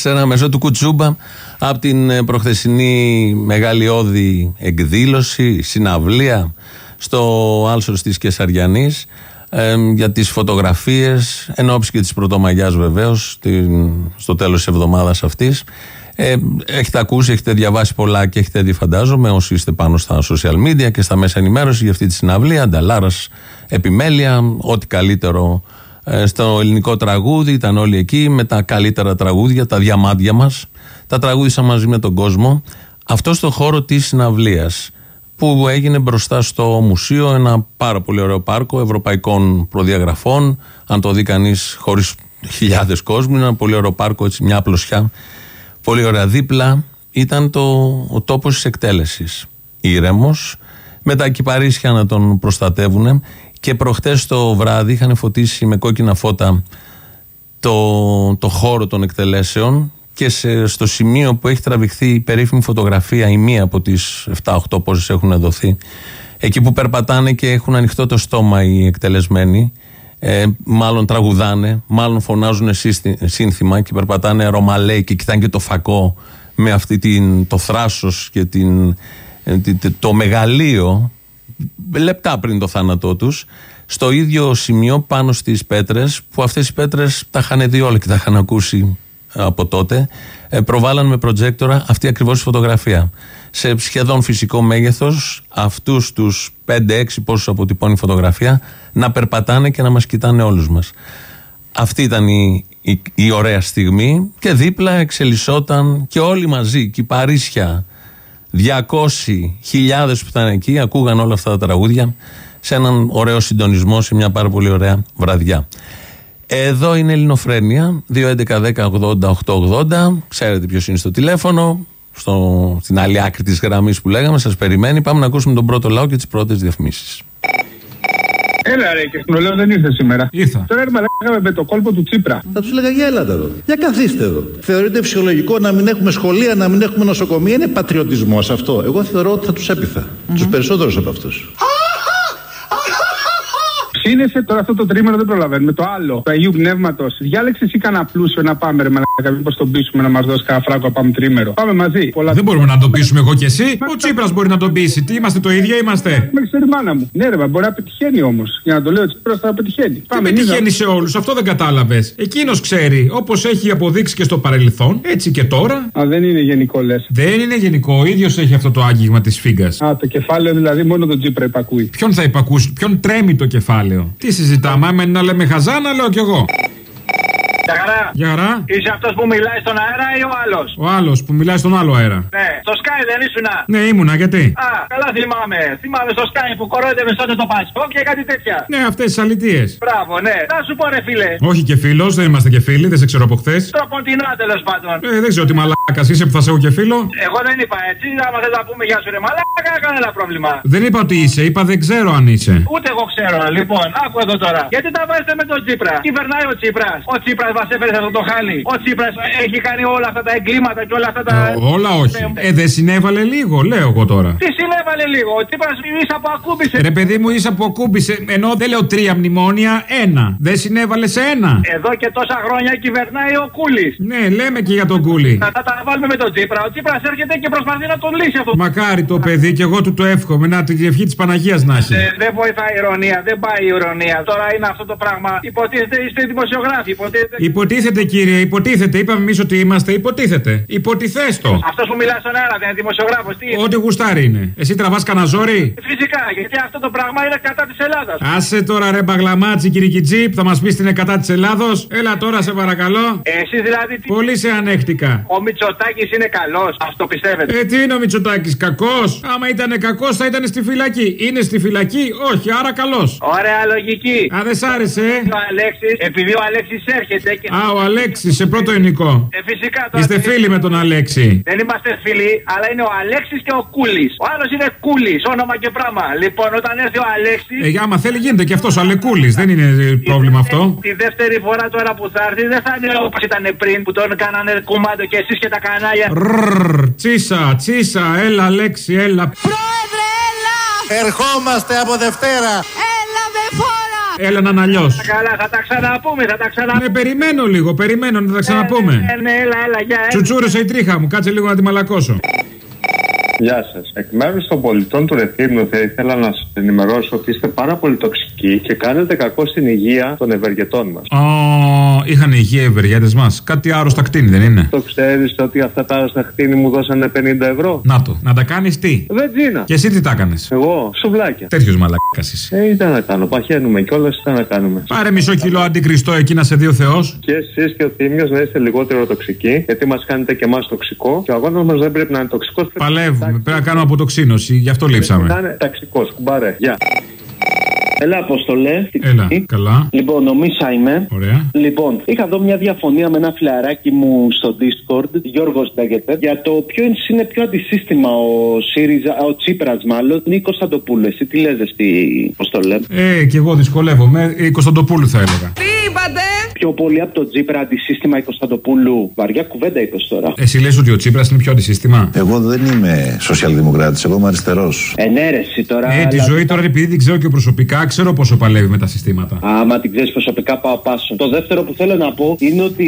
44, μέσω του Κουτσούμπα, από την ε, προχθεσινή μεγαλειώδη εκδήλωση, συναυλία στο Άλσος της Κεσαριανής ε, για τις φωτογραφίες εν ώψη και της Πρωτομαγιάς βεβαίως την, στο τέλος της εβδομάδας αυτής. Ε, έχετε ακούσει, έχετε διαβάσει πολλά και έχετε δει φαντάζομαι όσοι είστε πάνω στα social media και στα μέσα ενημέρωσης για αυτή τη συναυλία. Ανταλάρας επιμέλεια, ό,τι καλύτερο ε, στο ελληνικό τραγούδι, ήταν όλοι εκεί με τα καλύτερα τραγούδια, τα διαμάντια μας. Τα τραγούδισαν μαζί με τον κόσμο. Αυτό στο χώρο της συναυλίας που έγινε μπροστά στο μουσείο, ένα πάρα πολύ ωραίο πάρκο ευρωπαϊκών προδιαγραφών. Αν το δει κανείς χωρίς χιλιάδες κόσμου, ένα πολύ ωραίο πάρκο, έτσι μια απλωσιά. Πολύ ωραία δίπλα ήταν το, ο τόπος της εκτέλεσης. Ήρεμος, με τα κυπαρίσια να τον προστατεύουν και προχτές το βράδυ είχαν φωτίσει με κόκκινα φώτα το, το χώρο των εκτελέσεων και σε, στο σημείο που έχει τραβηχθεί η περίφημη φωτογραφία, η μία από τις 7-8 πόσες έχουν δοθεί, εκεί που περπατάνε και έχουν ανοιχτό το στόμα οι εκτελεσμένοι, ε, μάλλον τραγουδάνε, μάλλον φωνάζουν σύστη- σύνθημα και περπατάνε ρωμαλαίοι και κοιτάνε και το φακό με αυτή την, το θράσος και την, ε, τη- τη- το μεγαλείο λεπτά πριν το θάνατό τους στο ίδιο σημείο πάνω στις πέτρες που αυτές οι πέτρες τα είχαν δει όλα και τα είχαν ακούσει από τότε ε, προβάλλαν με προτζέκτορα αυτή ακριβώς η φωτογραφία. Σε σχεδόν φυσικό μέγεθος αυτούς τους 5-6 πόσους αποτυπώνει η φωτογραφία να περπατάνε και να μας κοιτάνε όλους μας. Αυτή ήταν η, η, η ωραία στιγμή και δίπλα εξελισσόταν και όλοι μαζί και η Παρίσια 200.000 που ήταν εκεί ακούγαν όλα αυτά τα τραγούδια σε έναν ωραίο συντονισμό σε μια πάρα πολύ ωραία βραδιά. Εδώ είναι Ελληνοφρένια 2.11.10.80.880 Ξέρετε ποιος είναι στο τηλέφωνο στο, Στην άλλη άκρη της γραμμής που λέγαμε. Σας περιμένει. Πάμε να ακούσουμε τον πρώτο λαό και τις πρώτες διαφημίσεις Έλα ρε και στον λέω δεν ήρθε σήμερα. Ήρθα. Τώρα ρε μαλάκα με το κόλπο του Τσίπρα. Θα τους έλεγα για έλατε εδώ. Για καθίστε εδώ. Θεωρείτε φυσιολογικό να μην έχουμε σχολεία, να μην έχουμε νοσοκομεία. Είναι πατριωτισμός αυτό. Εγώ θεωρώ ότι θα τους έπειθα. Τους περισσότερους από αυτούς. Ψήνεσαι τώρα αυτό το τρίμερο δεν προλαβαίνουμε. Το άλλο, του Αγίου Πνεύματος. Διάλεξε εσύ κανένα πλούσιο να πάμε ρε μαλάκα. Μήπως τον πείσουμε να μας δώσει κανένα φράγκο να πάμε τρίμερο. Πάμε μαζί. Πολλά... Δεν μπορούμε να το πείσουμε εγώ και εσύ. Ο Τσίπρας μπορεί να τον πείσει. Τι είμαστε το ίδιο είμαστε; Με ξέρει η μάνα μου. Ναι, ρε, μα μπορεί να πετυχαίνει όμως. Για να το λέω, ο Τσίπρας θα πετυχαίνει. Τι πετυχαίνει σε όλους, αυτό δεν κατάλαβες. Εκείνος ξέρει, όπως έχει αποδείξει και στο παρελθόν, έτσι και τώρα. Α, δεν είναι γενικό λες. Δεν είναι γενικό, ο ίδιος έχει αυτό το άγγιγμα της φίγκα. Α, το κεφάλαιο δηλαδή μόνο τον Τσίπρα υπακούει. Ποιον θα υπακούσει, ποιον τρέμει το κεφάλαιο; Τι συζητάμε, άμα είναι να λέμε χαζά, να λέω κι εγώ. Για χαρά. Για χαρά. Είσαι αυτός που μιλάει στον αέρα ή ο άλλος; Ο άλλος που μιλάει στον άλλο αέρα. Ναι, στο Sky δεν ήσουνα; Ναι, ήμουνα, γιατί; Α, καλά θυμάμαι. Θυμάμαι στο Sky που κορόιδευε τότε το Πασό και κάτι τέτοια. Ναι, αυτές τις αλητίες. Μπράβο, ναι. Να σου πω, ρε φίλε. Όχι και φίλος, δεν είμαστε και φίλοι, δεν σε ξέρω από χθες. Τροποντινά τέλος πάντων. Ε, δεν ξέρω τι μαλάκας είσαι που θα σε έχω και φίλο. Εγώ δεν είπα έτσι. Άμα θες να πούμε γεια σου, ρε μαλάκα, κανένα πρόβλημα. Δεν είπα ότι είσαι, είπα δεν ξέρω αν είσαι. Ούτε εγώ ξέρω. Λοιπόν, άκου εδώ τώρα. Γιατί τα βάζετε με τον Τσίπρα; Κυβερνάει ο Τσίπρας. Ο Τσίπρας μας έφερε σε αυτό το χάλι. Ο Τσίπρας έχει κάνει όλα αυτά τα εγκλήματα και όλα αυτά τα. Ε, όλα όχι. Ε, δεν συνέβαλε λίγο, λέω εγώ τώρα. Τι συνέβαλε λίγο. Ο Τσίπρας ίσα που ακούμπησε. Ρε παιδί μου, ίσα που ακούμπησε. Ενώ δεν λέω τρία μνημόνια, ένα. Δεν συνέβαλε σε ένα. Εδώ και τόσα χρόνια κυβερνάει ο Κούλης. Ναι, λέμε και για τον Κούλη. Να τα, τα βάλουμε με τον Τσίπρα. Ο Τσίπρας έρχεται και προσπαθεί να τον λύσει αυτό. Μακάρι το παιδί και εγώ του το εύχομαι. Να την ευχή της Παναγίας να έχει. Ε, δεν βοηθάει η ειρωνεία, δεν πάει η ειρωνεία. Τώρα είναι αυτό το πράγμα. Υποτίθεται είστε δημοσιογράφοι. Υποτίθεται. Υποτίθεται κύριε, υποτίθεται. Είπαμε εμείς ότι είμαστε, υποτίθεται. Υποτιθέστο. Αυτός που μιλά στον αέρα δεν είναι δημοσιογράφος. Τι είναι; Ό,τι γουστάρει είναι. Εσύ τραβάς κανένα ζόρι. Φυσικά, γιατί αυτό το πράγμα είναι κατά της Ελλάδας. Άσε τώρα ρε μπαγλαμάτσι κυρικιτζή που θα μας πεις την κατά της Ελλάδος. Έλα τώρα σε παρακαλώ. Εσείς δηλαδή τι. Πολύ σε ανέχτηκα. Ο Μητσοτάκης είναι καλός. Α το πιστεύετε. Ε, τι είναι ο Μητσοτάκης, κακός; Άμα ήταν κακός θα ήταν στη φυλακή. Είναι στη φυλακή, όχι, άρα καλός. Ωραία λογική. Α, δεν σ' άρεσε, ε; Ο Αλέξης, επειδή ο Αλέξης έρχεται. Και... Α, ο Αλέξης, σε πρώτο ελληνικό. Ε, φυσικά τώρα. Είστε φίλοι με τον Αλέξη. Δεν είμαστε φίλοι, αλλά είναι ο Αλέξης και ο Κούλης. Ο άλλος είναι Κούλης, όνομα και πράγμα. Λοιπόν, όταν έρθει ο Αλέξη. Ε, άμα θέλει γίνεται και αυτός Αλεκούλης. Δεν είναι ε, πρόβλημα αυτό. Τη δεύτερη φορά τώρα που θα έρθει δεν θα είναι όπως ήταν πριν που τον κάνανε κουμάντο και εσείς και τα κανάλια. Ρρρρ, τσίσα, τσίσα, έλα Αλέξη, έλα. Πρόεδρε, έλα! Ερχόμαστε από Δευτέρα. Έλα με φόρα! Έλα να είναι αλλιώς. Καλά, θα τα ξαναπούμε, θα τα ξαναπούμε. Ναι, περιμένω λίγο, περιμένω να τα ξαναπούμε. Ναι, ναι, έλα, έλα, για έλα. Τσουτσούρισε η τρίχα μου, κάτσε λίγο να τη μαλακώσω. Γεια σας. Εκ μέρους των πολιτών του Ρεθύμνου θα ήθελα να σας ενημερώσω ότι είστε πάρα πολύ τοξικοί και κάνετε κακό στην υγεία των ευεργετών μας. Ω, είχαν υγεία οι ευεργέτες μας. Κάτι άρρωστα κτίνη, δεν είναι; Το ξέρεις ότι αυτά τα άρρωστα χτίνη μου δώσανε 50 ευρώ; Να το. Να τα κάνεις τι; Βετζίνα. Και εσύ τι τα έκανες; Εγώ, σουβλάκια. Τέτοιος μαλακάς είσαι. Ε, ήταν να κάνω. Παχαίνουμε κιόλας, ήταν να κάνουμε. Πάρε μισό κιλό αντικριστό εκεί να σε δει ο Θεός. Και εσείς και ο Θήμιος να είστε λιγότερο τοξικοί, γιατί μας κάνετε και εμάς τοξικό. Και ο αγώνας μας δεν πρέπει να είναι τοξικός. Παλεύουμε. Πρέπει να κάνουμε αποτοξίνωση. Γι' αυτό λείψαμε. Να είναι ταξικός. Κουμπάρε. Γεια. Έλα, Αποστολέ. Έλα, καλά. Λοιπόν, ο Μίσα είμαι. Ωραία. Λοιπόν, είχα εδώ μια διαφωνία με ένα φιλαράκι μου στο Discord, Γιώργος λέγεται, για το ποιο είναι πιο αντισύστημα ο ΣΥΡΙΖΑ, ο Τσίπρας μάλλον, ή Κωνσταντοπούλου. Εσύ τι λες, τι Αποστολέ; Ε, και εγώ δυσκολεύομαι. Η Κωνσταντοπούλου θα έλεγα. Τι είπατε! Πιο πολύ από το Τσίπρα αντισύστημα η Κωνσταντοπούλου. Βαριά κουβέντα είπες τώρα. Εσύ λες ότι ο Τσίπρας είναι πιο αντισύστημα; Εγώ δεν είμαι σοσιαλδημοκράτης, εγώ είμαι αριστερός. Ενέρεση τώρα. Ε, τη αλλά- ζωή τώρα επειδή την ξέρω και προσωπικά, ξέρω πόσο παλεύει με τα συστήματα. Άμα την ξέρεις προσωπικά, πάω πάσο. Το δεύτερο που θέλω να πω είναι ότι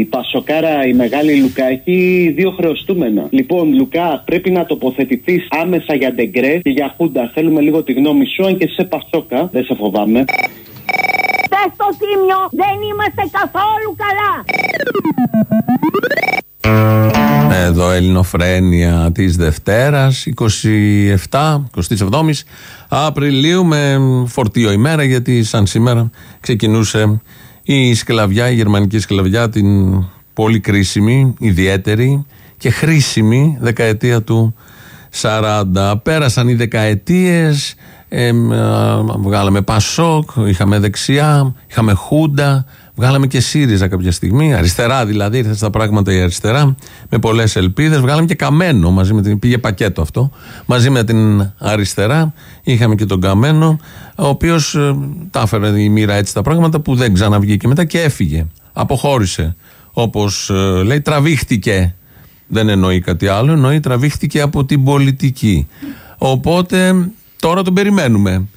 η Πασοκάρα, η μεγάλη Λουκά, έχει δύο χρεωστούμενα. Λοιπόν, Λουκά, πρέπει να τοποθετηθείς άμεσα για Ντεγκρέ και για Χούντα. Θέλουμε λίγο τη γνώμη σου, αν και σε Πασόκα. Δεν σε φοβάμαι. Πες στο τίμιο, δεν είμαστε καθόλου καλά. Εδώ Ελληνοφρένια της Δευτέρας 27, 27 Απριλίου με φορτίο ημέρα γιατί σαν σήμερα ξεκινούσε η σκλαβιά, η γερμανική σκλαβιά την πολύ κρίσιμη, ιδιαίτερη και χρήσιμη δεκαετία του 40. Πέρασαν οι δεκαετίες, ε, μ, α, βγάλαμε Πασόκ, είχαμε δεξιά, είχαμε Χούντα, βγάλαμε και ΣΥΡΙΖΑ κάποια στιγμή, αριστερά δηλαδή, ήρθε στα πράγματα η αριστερά, με πολλές ελπίδες, βγάλαμε και Καμένο, μαζί με την, πήγε πακέτο αυτό, μαζί με την αριστερά, είχαμε και τον Καμένο, ο οποίος ε, τα έφερε η μοίρα έτσι τα πράγματα που δεν ξαναβγήκε μετά και έφυγε, αποχώρησε, όπως ε, λέει τραβήχτηκε δεν εννοεί κάτι άλλο, εννοεί τραβήχτηκε από την πολιτική. Οπότε τώρα τον περιμένουμε.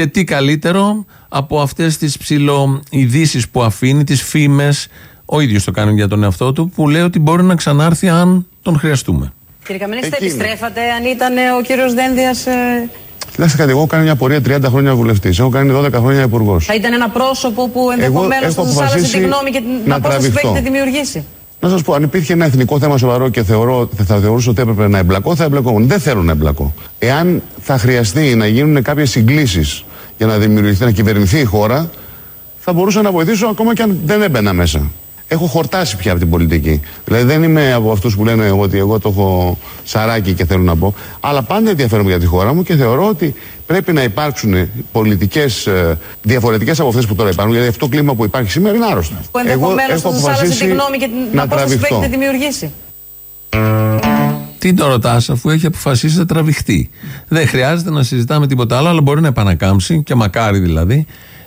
Και τι καλύτερο από αυτές τις ψηλοειδήσεις που αφήνει, τις φήμες, ο ίδιος το κάνει για τον εαυτό του, που λέει ότι μπορεί να ξανάρθει αν τον χρειαστούμε. Κύριε Καμενή, θα Εκεί είναι. επιστρέφατε αν ήταν ε, ο κύριος Δένδιας. Κοιτάξτε κάτι, εγώ έχω κάνει μια πορεία 30 χρόνια βουλευτής. Έχω κάνει 12 χρόνια υπουργός. θα ήταν ένα πρόσωπο που ενδεχομένως έχω θα σας άλλαζε αποφασίσει τη γνώμη και την να απόσταση που τραβηχτώ. έχετε δημιουργήσει. Να σας πω, αν υπήρχε ένα εθνικό θέμα σοβαρό και θεωρώ, θα θεωρούσα ότι έπρεπε να εμπλακώ, θα εμπλακώ. Δεν θέλω να εμπλακώ. Εάν θα χρειαστεί να γίνουν κάποιες συγκλήσεις για να δημιουργηθεί, να κυβερνηθεί η χώρα, θα θα μπορούσα να βοηθήσω ακόμα και αν δεν έμπαινα μέσα. Έχω χορτάσει πια από την πολιτική. Δηλαδή δεν είμαι από αυτούς που λένε ότι εγώ το έχω σαράκι και θέλω να πω. Αλλά πάντα ενδιαφέρομαι για τη χώρα μου και θεωρώ ότι πρέπει να υπάρξουν πολιτικές διαφορετικές από αυτές που τώρα υπάρχουν. Γιατί αυτό το κλίμα που υπάρχει σήμερα είναι άρρωστο. Που ενδεχομένως θα σας άλλαζε αποφασίσει τη γνώμη και την να απόσταση που τραβηχτώ. έχετε δημιουργήσει. Τι το ρωτάς, αφού έχει αποφασίσει να τραβηχτεί. Δεν χρειάζεται να συζητάμε τίποτα άλλο, αλλά μπορεί να επανακάμψει και μακάρι δηλαδή.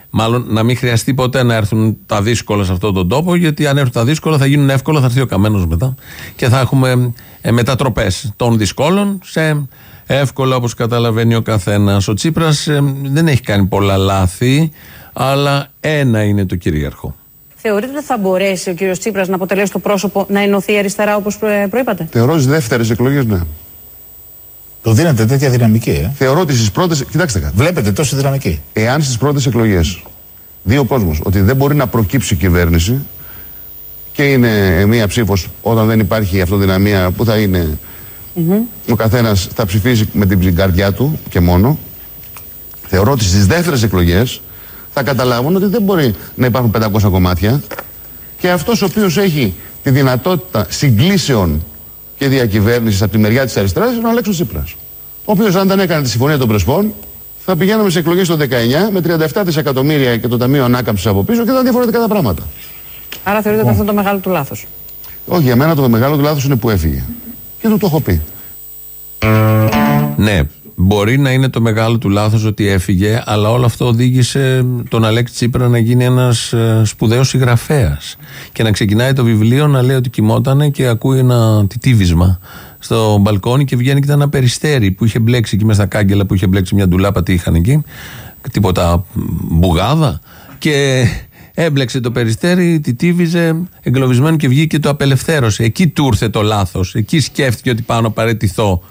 Μάλλον να μην χρειαστεί ποτέ να έρθουν τα δύσκολα σε αυτόν τον τόπο, γιατί αν έρθουν τα δύσκολα θα γίνουν εύκολα, θα έρθει ο καμένος μετά και θα έχουμε ε, μετατροπές των δυσκόλων σε εύκολα όπως καταλαβαίνει ο καθένας. Ο Τσίπρας δεν έχει κάνει πολλά λάθη, αλλά ένα είναι το κυρίαρχο. Θεωρείτε ότι θα μπορέσει ο κύριος Τσίπρας να αποτελέσει το πρόσωπο να ενωθεί αριστερά όπως προείπατε; Θεωρώ στις δεύτερες εκλογές ναι. Το δίνετε τέτοια δυναμική, ε; Θεωρώ ότι στις πρώτε. Κοιτάξτε κάτι. Βλέπετε τόση δυναμική. Εάν στις πρώτες εκλογές δει ο κόσμος ότι δεν μπορεί να προκύψει κυβέρνηση και είναι μία ψήφος όταν δεν υπάρχει αυτοδυναμία που θα είναι ο καθένας θα ψηφίσει με την καρδιά του και μόνο. Θεωρώ ότι στις δεύτερες εκλογές θα καταλάβουν ότι δεν μπορεί να υπάρχουν 500 κομμάτια και αυτός ο οποίος έχει τη δυνατότητα συγκλήσεων και διακυβέρνησης από τη μεριά της αριστεράς είναι ο Αλέξος Τσίπρας. Ο οποίος, αν δεν έκανε τη συμφωνία των Πρεσπών, θα πηγαίναμε σε εκλογές το 19 με 37 δισεκατομμύρια και το Ταμείο Ανάκαμψης από πίσω και ήταν διαφορετικά τα πράγματα. Άρα θεωρείτε ότι αυτό είναι το μεγάλο του λάθος. Όχι, για μένα το μεγάλο του λάθος είναι που έφυγε. Και του το έχω πει. Ναι, μπορεί να είναι το μεγάλο του λάθος ότι έφυγε, αλλά όλο αυτό οδήγησε τον Αλέξη Τσίπρα να γίνει ένας σπουδαίος συγγραφέας. Και να ξεκινάει το βιβλίο να λέει ότι κοιμότανε και ακούει ένα τιτίβισμα στο μπαλκόνι και βγαίνει και ήταν ένα περιστέρι που είχε μπλέξει εκεί μέσα στα κάγκελα που είχε μπλέξει μια ντουλάπα, τι είχαν εκεί. Τίποτα μπουγάδα. Και έμπλεξε το περιστέρι, τιτίβιζε, εγκλωβισμένο και βγήκε και το απελευθέρωσε. Εκεί του ήρθε το λάθος. Εκεί σκέφτηκε ότι πάω να παρετηθώ.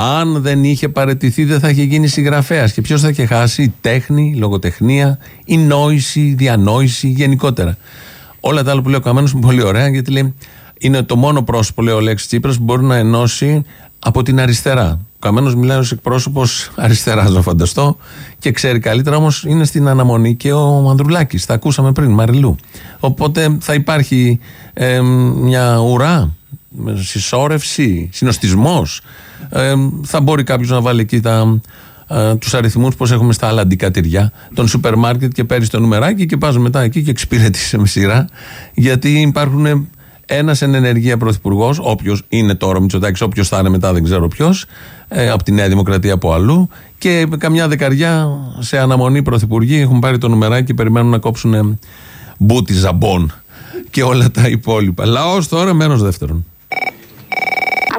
Αν δεν είχε παρετηθεί, δεν θα είχε γίνει συγγραφέας. Και ποιος θα είχε χάσει, η τέχνη, η λογοτεχνία, η νόηση, η διανόηση γενικότερα. Όλα τα άλλα που λέει ο Καμένος είναι πολύ ωραία, γιατί λέει είναι το μόνο πρόσωπο, λέει ο Λέξη Τσίπρας, που μπορεί να ενώσει από την αριστερά. Ο Καμένος μιλάει ως εκπρόσωπος αριστεράς, να φανταστώ, και ξέρει καλύτερα, όμως είναι στην αναμονή και ο Μανδρουλάκη. Τα ακούσαμε πριν, Μαριλού. Οπότε θα υπάρχει ε, μια ουρά, συσσόρευση, συνοστισμός. Ε, θα μπορεί κάποιος να βάλει εκεί τα, ε, τους αριθμούς πώς έχουμε στα άλλα αντικατηριά των σούπερ μάρκετ και παίρνεις το νουμεράκι και πας μετά εκεί και εξυπηρετήσει με σειρά. Γιατί υπάρχουν ένας εν ενεργεία πρωθυπουργός, όποιος είναι τώρα ο Μητσοτάκης, όποιος θα είναι μετά δεν ξέρω ποιος, ε, από τη Νέα Δημοκρατία από αλλού, και καμιά δεκαριά σε αναμονή πρωθυπουργοί έχουν πάρει το νουμεράκι και περιμένουν να κόψουν ε, μπούτι ζαμπών και όλα τα υπόλοιπα. Λαός τώρα, μέρος δεύτερον.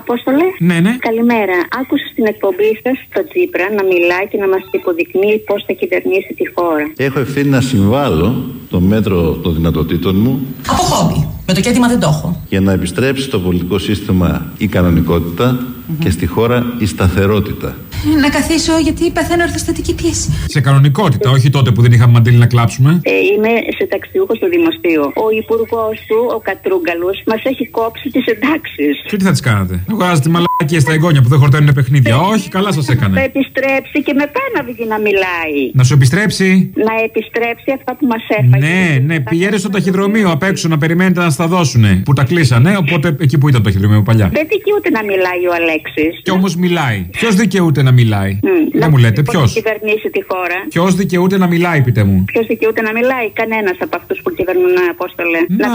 Απόστολε. Ναι, ναι. Καλημέρα. Άκουσα στην εκπομπή σας το Τσίπρα να μιλάει και να μας υποδεικνύει πώς θα κυβερνήσει τη χώρα. Έχω ευθύνη να συμβάλλω το μέτρο των δυνατοτήτων μου Από χόμπι. Με το κέντημα δεν το έχω. για να επιστρέψει στο πολιτικό σύστημα η κανονικοτητα και στη χώρα η σταθερότητα. Να καθίσω γιατί παθαίνω ορθοστατική πίεση. Σε κανονικότητα, όχι τότε που δεν είχαμε μαντήλι να κλάψουμε. Ε, είμαι σε ταξιούχο στο Δημοστείο. Ο υπουργός του, ο Κατρούγκαλος, μας έχει κόψει τις εντάξεις. Και τι θα τις κάνατε; Αγοράζετε μαλακίες στα εγγόνια που δεν χορταίνουν παιχνίδια. Όχι, καλά σας Θα έκανε. επιστρέψει και μετά να βγει να μιλάει. Να σου επιστρέψει; Να επιστρέψει αυτά που μας έφαγε. Ναι, ναι, πηγαίνετε στο ταχυδρομείο απ' έξω να περιμένετε να στα δώσουνε. Που τα κλείσανε, οπότε εκεί που ήταν το ταχυδρομείο παλιά. Δεν δικαιούται να μιλάει ο Αλέξης. Κι όμως μιλάει. Ποιος δικαιούται να μιλάει. Δεν μου λέτε, ποιος; κυβερνήσει τη χώρα; Ποιος δικαιούται να μιλάει, πείτε μου; Ποιος δικαιούται να μιλάει, κανένας από αυτούς που κυβερνούν, Απόστολε. Να,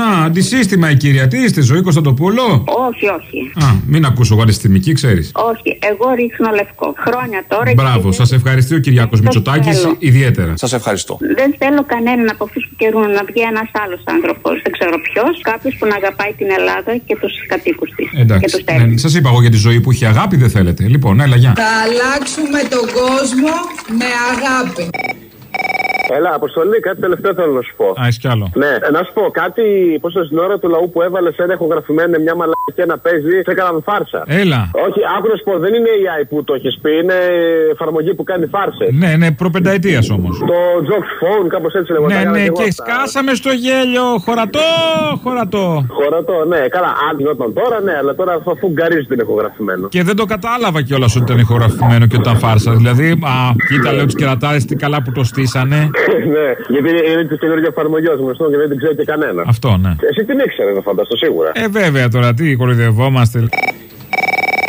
να, αντισύστημα η κυρία. Τι είστε, ζωή Κωνσταντοπούλου; Όχι, όχι. Α, μην ακούσω εγώ αριστημική, ξέρεις. Όχι, εγώ ρίχνω λευκό. Χρόνια τώρα. Μπράβο, και σας ευχαριστεί ο Κυριάκος Μητσοτάκης θέλω. ιδιαίτερα. Σας ευχαριστώ. Δεν θέλω κανέναν από αυτούς που καιρούν να βγει ένας άλλος άνθρωπος. Δεν ξέρω ποιος. Κάποιος που να αγαπάει την Ελλάδα και τους κατοίκους της. Και Εντάξει. τους θέλει. Ναι, σας είπα εγώ για τη ζωή που έχει αγάπη, δεν θέλετε. Λοιπόν, έλα, γεια. Θα αλλάξουμε τον κόσμο με αγάπη. Έλα, αποστολή, κάτι τελευταίο θέλω να σου πω. Α, έχεις κι άλλο. Ναι, να σου πω κάτι, πώς την ώρα του λαού που έβαλες ένα εχογραφημένο μια μαλακία και να παίζει, σε έκαναν φάρσα. Έλα. Όχι, άκου να σου πω, δεν είναι AI που το έχεις πει, είναι εφαρμογή που κάνει φάρσε. Ναι, ναι, προπενταετίας όμως. Το Jokes Phone, κάπως έτσι λέγονταν. Ναι, έκανα ναι, εγώ και αυτά. σκάσαμε στο γέλιο. Χωρατό, χωρατό. Χωρατό, ναι, καλά. Αν γινόταν τώρα, ναι, αλλά τώρα αφού γκαρίζει την ηχογραφημένο. Και δεν το κατάλαβα κιόλας ότι ήταν ηχογραφημένο και όταν φάρσα. Δηλαδή, α, κοίτα λέω του κερατάρες τι καλά που το στήσανε. Ναι, γιατί είναι της καινούργιας εφαρμογής ω γνωστό και δεν την ξέρει και κανένας. Αυτό, ναι. Εσύ την ήξερες, θα φανταστώ σίγουρα. Ε, βέβαια τώρα, τι κοροϊδευόμαστε.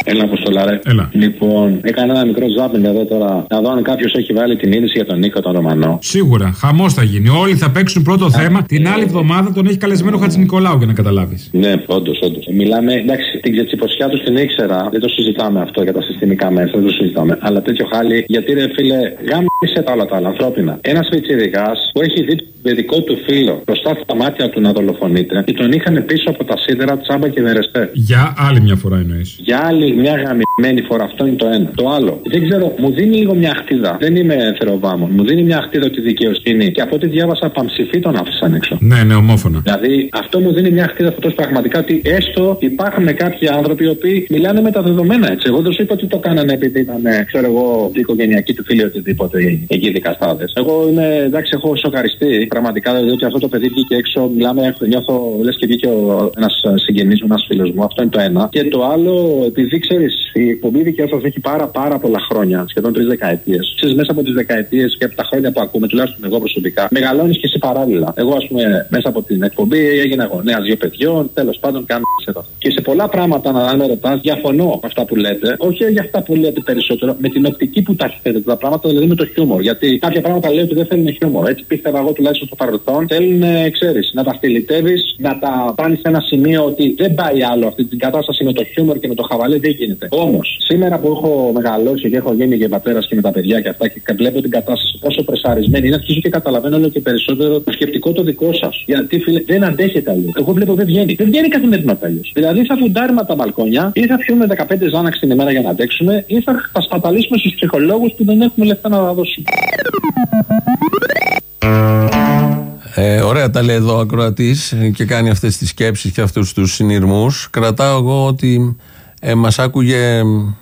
Έλα, Αποστολά, ρε. Έλα. Λοιπόν, έκανα ένα μικρό ζάπινγκ εδώ τώρα. Να δω αν κάποιος έχει βάλει την είδηση για τον Νίκο τον Ρωμανό. Σίγουρα, χαμός θα γίνει. Όλοι θα παίξουν πρώτο θέμα. Την άλλη εβδομάδα τον έχει καλεσμένο ο Χατζη Νικολάου για να καταλάβεις. Ναι, όντως, όντως. Μιλάμε, εντάξει, την ξετσιποσιά τους την ήξερα. Δεν το συζητάμε αυτό για τα συστημικά μέσα, δεν το συζητάμε. Αλλά τέτοιο χάλι, γιατί ρε φίλε, γάμισε τα όλα τα άλλα ανθρώπινα. Ένας πιτσιρικά που έχει δει το παιδικό του φίλο μπροστά στα μάτια του να δολοφονείται και τον είχαν πίσω από τα σίδερα τσάμπα και δερεστέ. Για άλλη μια φορά εννοείς. Για άλλη μια γαμημένη φορά. Αυτό είναι το ένα. Το άλλο. Δεν ξέρω, μου δίνει λίγο μια χτίδα. Δεν είμαι θεροβάμων. Μου δίνει μια χτίδα ότι η δικαιοσύνη και από ό,τι διάβασα παμψηφί τον άφησαν έξω. Ναι, ναι, ομόφωνα. Δηλαδή, αυτό μου δίνει μια χτίδα αυτό πραγματικά ότι έστω υπάρχουν κάποιοι άνθρωποι οι οποίοι μιλάνε με τα δεδομένα έτσι. Εγώ δεν σου είπα ότι το κάνανε επειδή ήταν, ε, ξέρω εγώ, η οικογενειακή του φίλη οτιδήποτε εκεί δικαστάδε. Εγώ είμαι, εντάξει, έχω σοκαριστεί πραγματικά διότι αυτό το παιδί βγήκε έξω. Μιλάμε, έχω- νιώθω λες και βγήκε ένας συγγενής μου, ένας φίλος μου. Αυτό είναι το ένα. Και το άλλο, επειδή ξέρεις, η εκπομπή δικιά σας έχει πάρα, πάρα πολλά χρόνια, σχεδόν τρεις δεκαετίες. Ξέρεις, μέσα από τις δεκαετίες και από τα χρόνια που ακούμε, τουλάχιστον εγώ προσωπικά, μεγαλώνεις και εσύ παράλληλα. Εγώ, ας πούμε, μέσα από την εκπομπή έγινα γονέα δύο παιδιών, τέλος πάντων κάνω σε αυτό. Και σε πολλά πράγματα, να αν με ρωτάς, διαφωνώ με αυτά που λέτε. Όχι για αυτά που λέτε περισσότερο, με την οπτική που τα θέτετε τα πράγματα, δηλαδή με το χιούμορ. Γιατί κάποια πράγματα λέω ότι δεν θέλουν χιούμορ. Έτσι πίστευα εγώ τουλάχιστον στο παρελθόν. Θέλουν, ξέρεις, να τα στυλιτεύεις, να τα πάνει σε ένα σημείο ότι δεν πάει άλλο αυτή την κατάσταση με το χιούμορ και με το χαβαλέ δεν γίνεται. Όμως, σήμερα που έχω μεγαλώσει και έχω γίνει και πατέρας και με τα παιδιά και αυτά και βλέπω την κατάσταση πόσο πρεσαρισμένη είναι, αρχίζω και καταλαβαίνω όλο και περισσότερο το σκεπτικό το δικό σας. Γιατί φίλε, δεν αντέχετε αλλιώς. Εγώ βλέπω δεν βγαίνει. Δεν βγαίνει καθημερινότητα αλλιώς. Δηλαδή θα φουντάρουμε τα μπαλκόνια ή θα πιούμε 15 ζάναξ την ημέρα για να αντέξουμε ή θα τα σπαταλήσουμε στους ψυχολόγους που δεν έχουμε λεφτά να τα δώσουμε. Ε, ωραία τα λέει εδώ ο ακροατής και κάνει αυτές τις σκέψεις και αυτούς τους συνειρμούς. Κρατάω εγώ ότι ε, μας άκουγε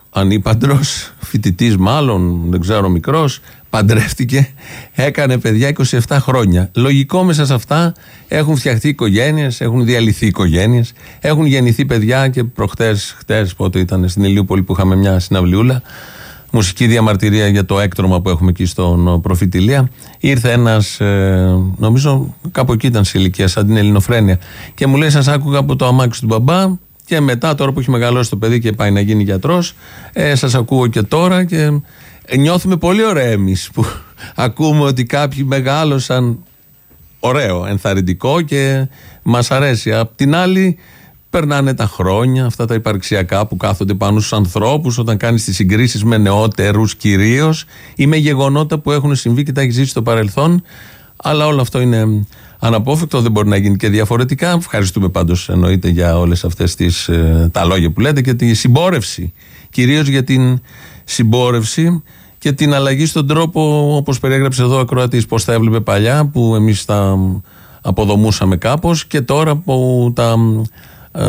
ανήπαντρος, φοιτητής μάλλον, δεν ξέρω, μικρός, παντρεύτηκε, έκανε παιδιά 27 χρόνια. Λογικό μέσα σε αυτά έχουν φτιαχτεί οικογένειες, έχουν διαλυθεί οικογένειες, έχουν γεννηθεί παιδιά και προχτές, χτες, πότε ήταν στην Ηλίουπολη που είχαμε μια συναυλιούλα, μουσική διαμαρτυρία για το έκτρωμα που έχουμε εκεί στον Προφητηλία. Ήρθε ένας, νομίζω κάπου εκεί ήταν σε ηλικία, σαν την Ελληνοφρένεια, και μου λέει: Σας άκουγα από το αμάξι του μπαμπά. Και μετά, τώρα που έχει μεγαλώσει το παιδί και πάει να γίνει γιατρός, ε, σας ακούω και τώρα και νιώθουμε πολύ ωραία εμείς που ακούμε ότι κάποιοι μεγάλωσαν ωραίο, ενθαρρυντικό και μας αρέσει. Απ' την άλλη, περνάνε τα χρόνια, αυτά τα υπαρξιακά που κάθονται πάνω στους ανθρώπους, όταν κάνεις τις συγκρίσεις με νεότερους κυρίως ή με γεγονότα που έχουν συμβεί και τα έχεις ζήσει στο παρελθόν. Αλλά όλο αυτό είναι αναπόφευκτο, δεν μπορεί να γίνει και διαφορετικά. Ευχαριστούμε πάντως εννοείται για όλες αυτές ε, τα λόγια που λέτε και τη συμπόρευση. Κυρίως για την συμπόρευση και την αλλαγή στον τρόπο, όπως περιέγραψε εδώ ο Ακροατής, πώς τα έβλεπε παλιά, που εμείς τα αποδομούσαμε κάπως και τώρα που τα ε,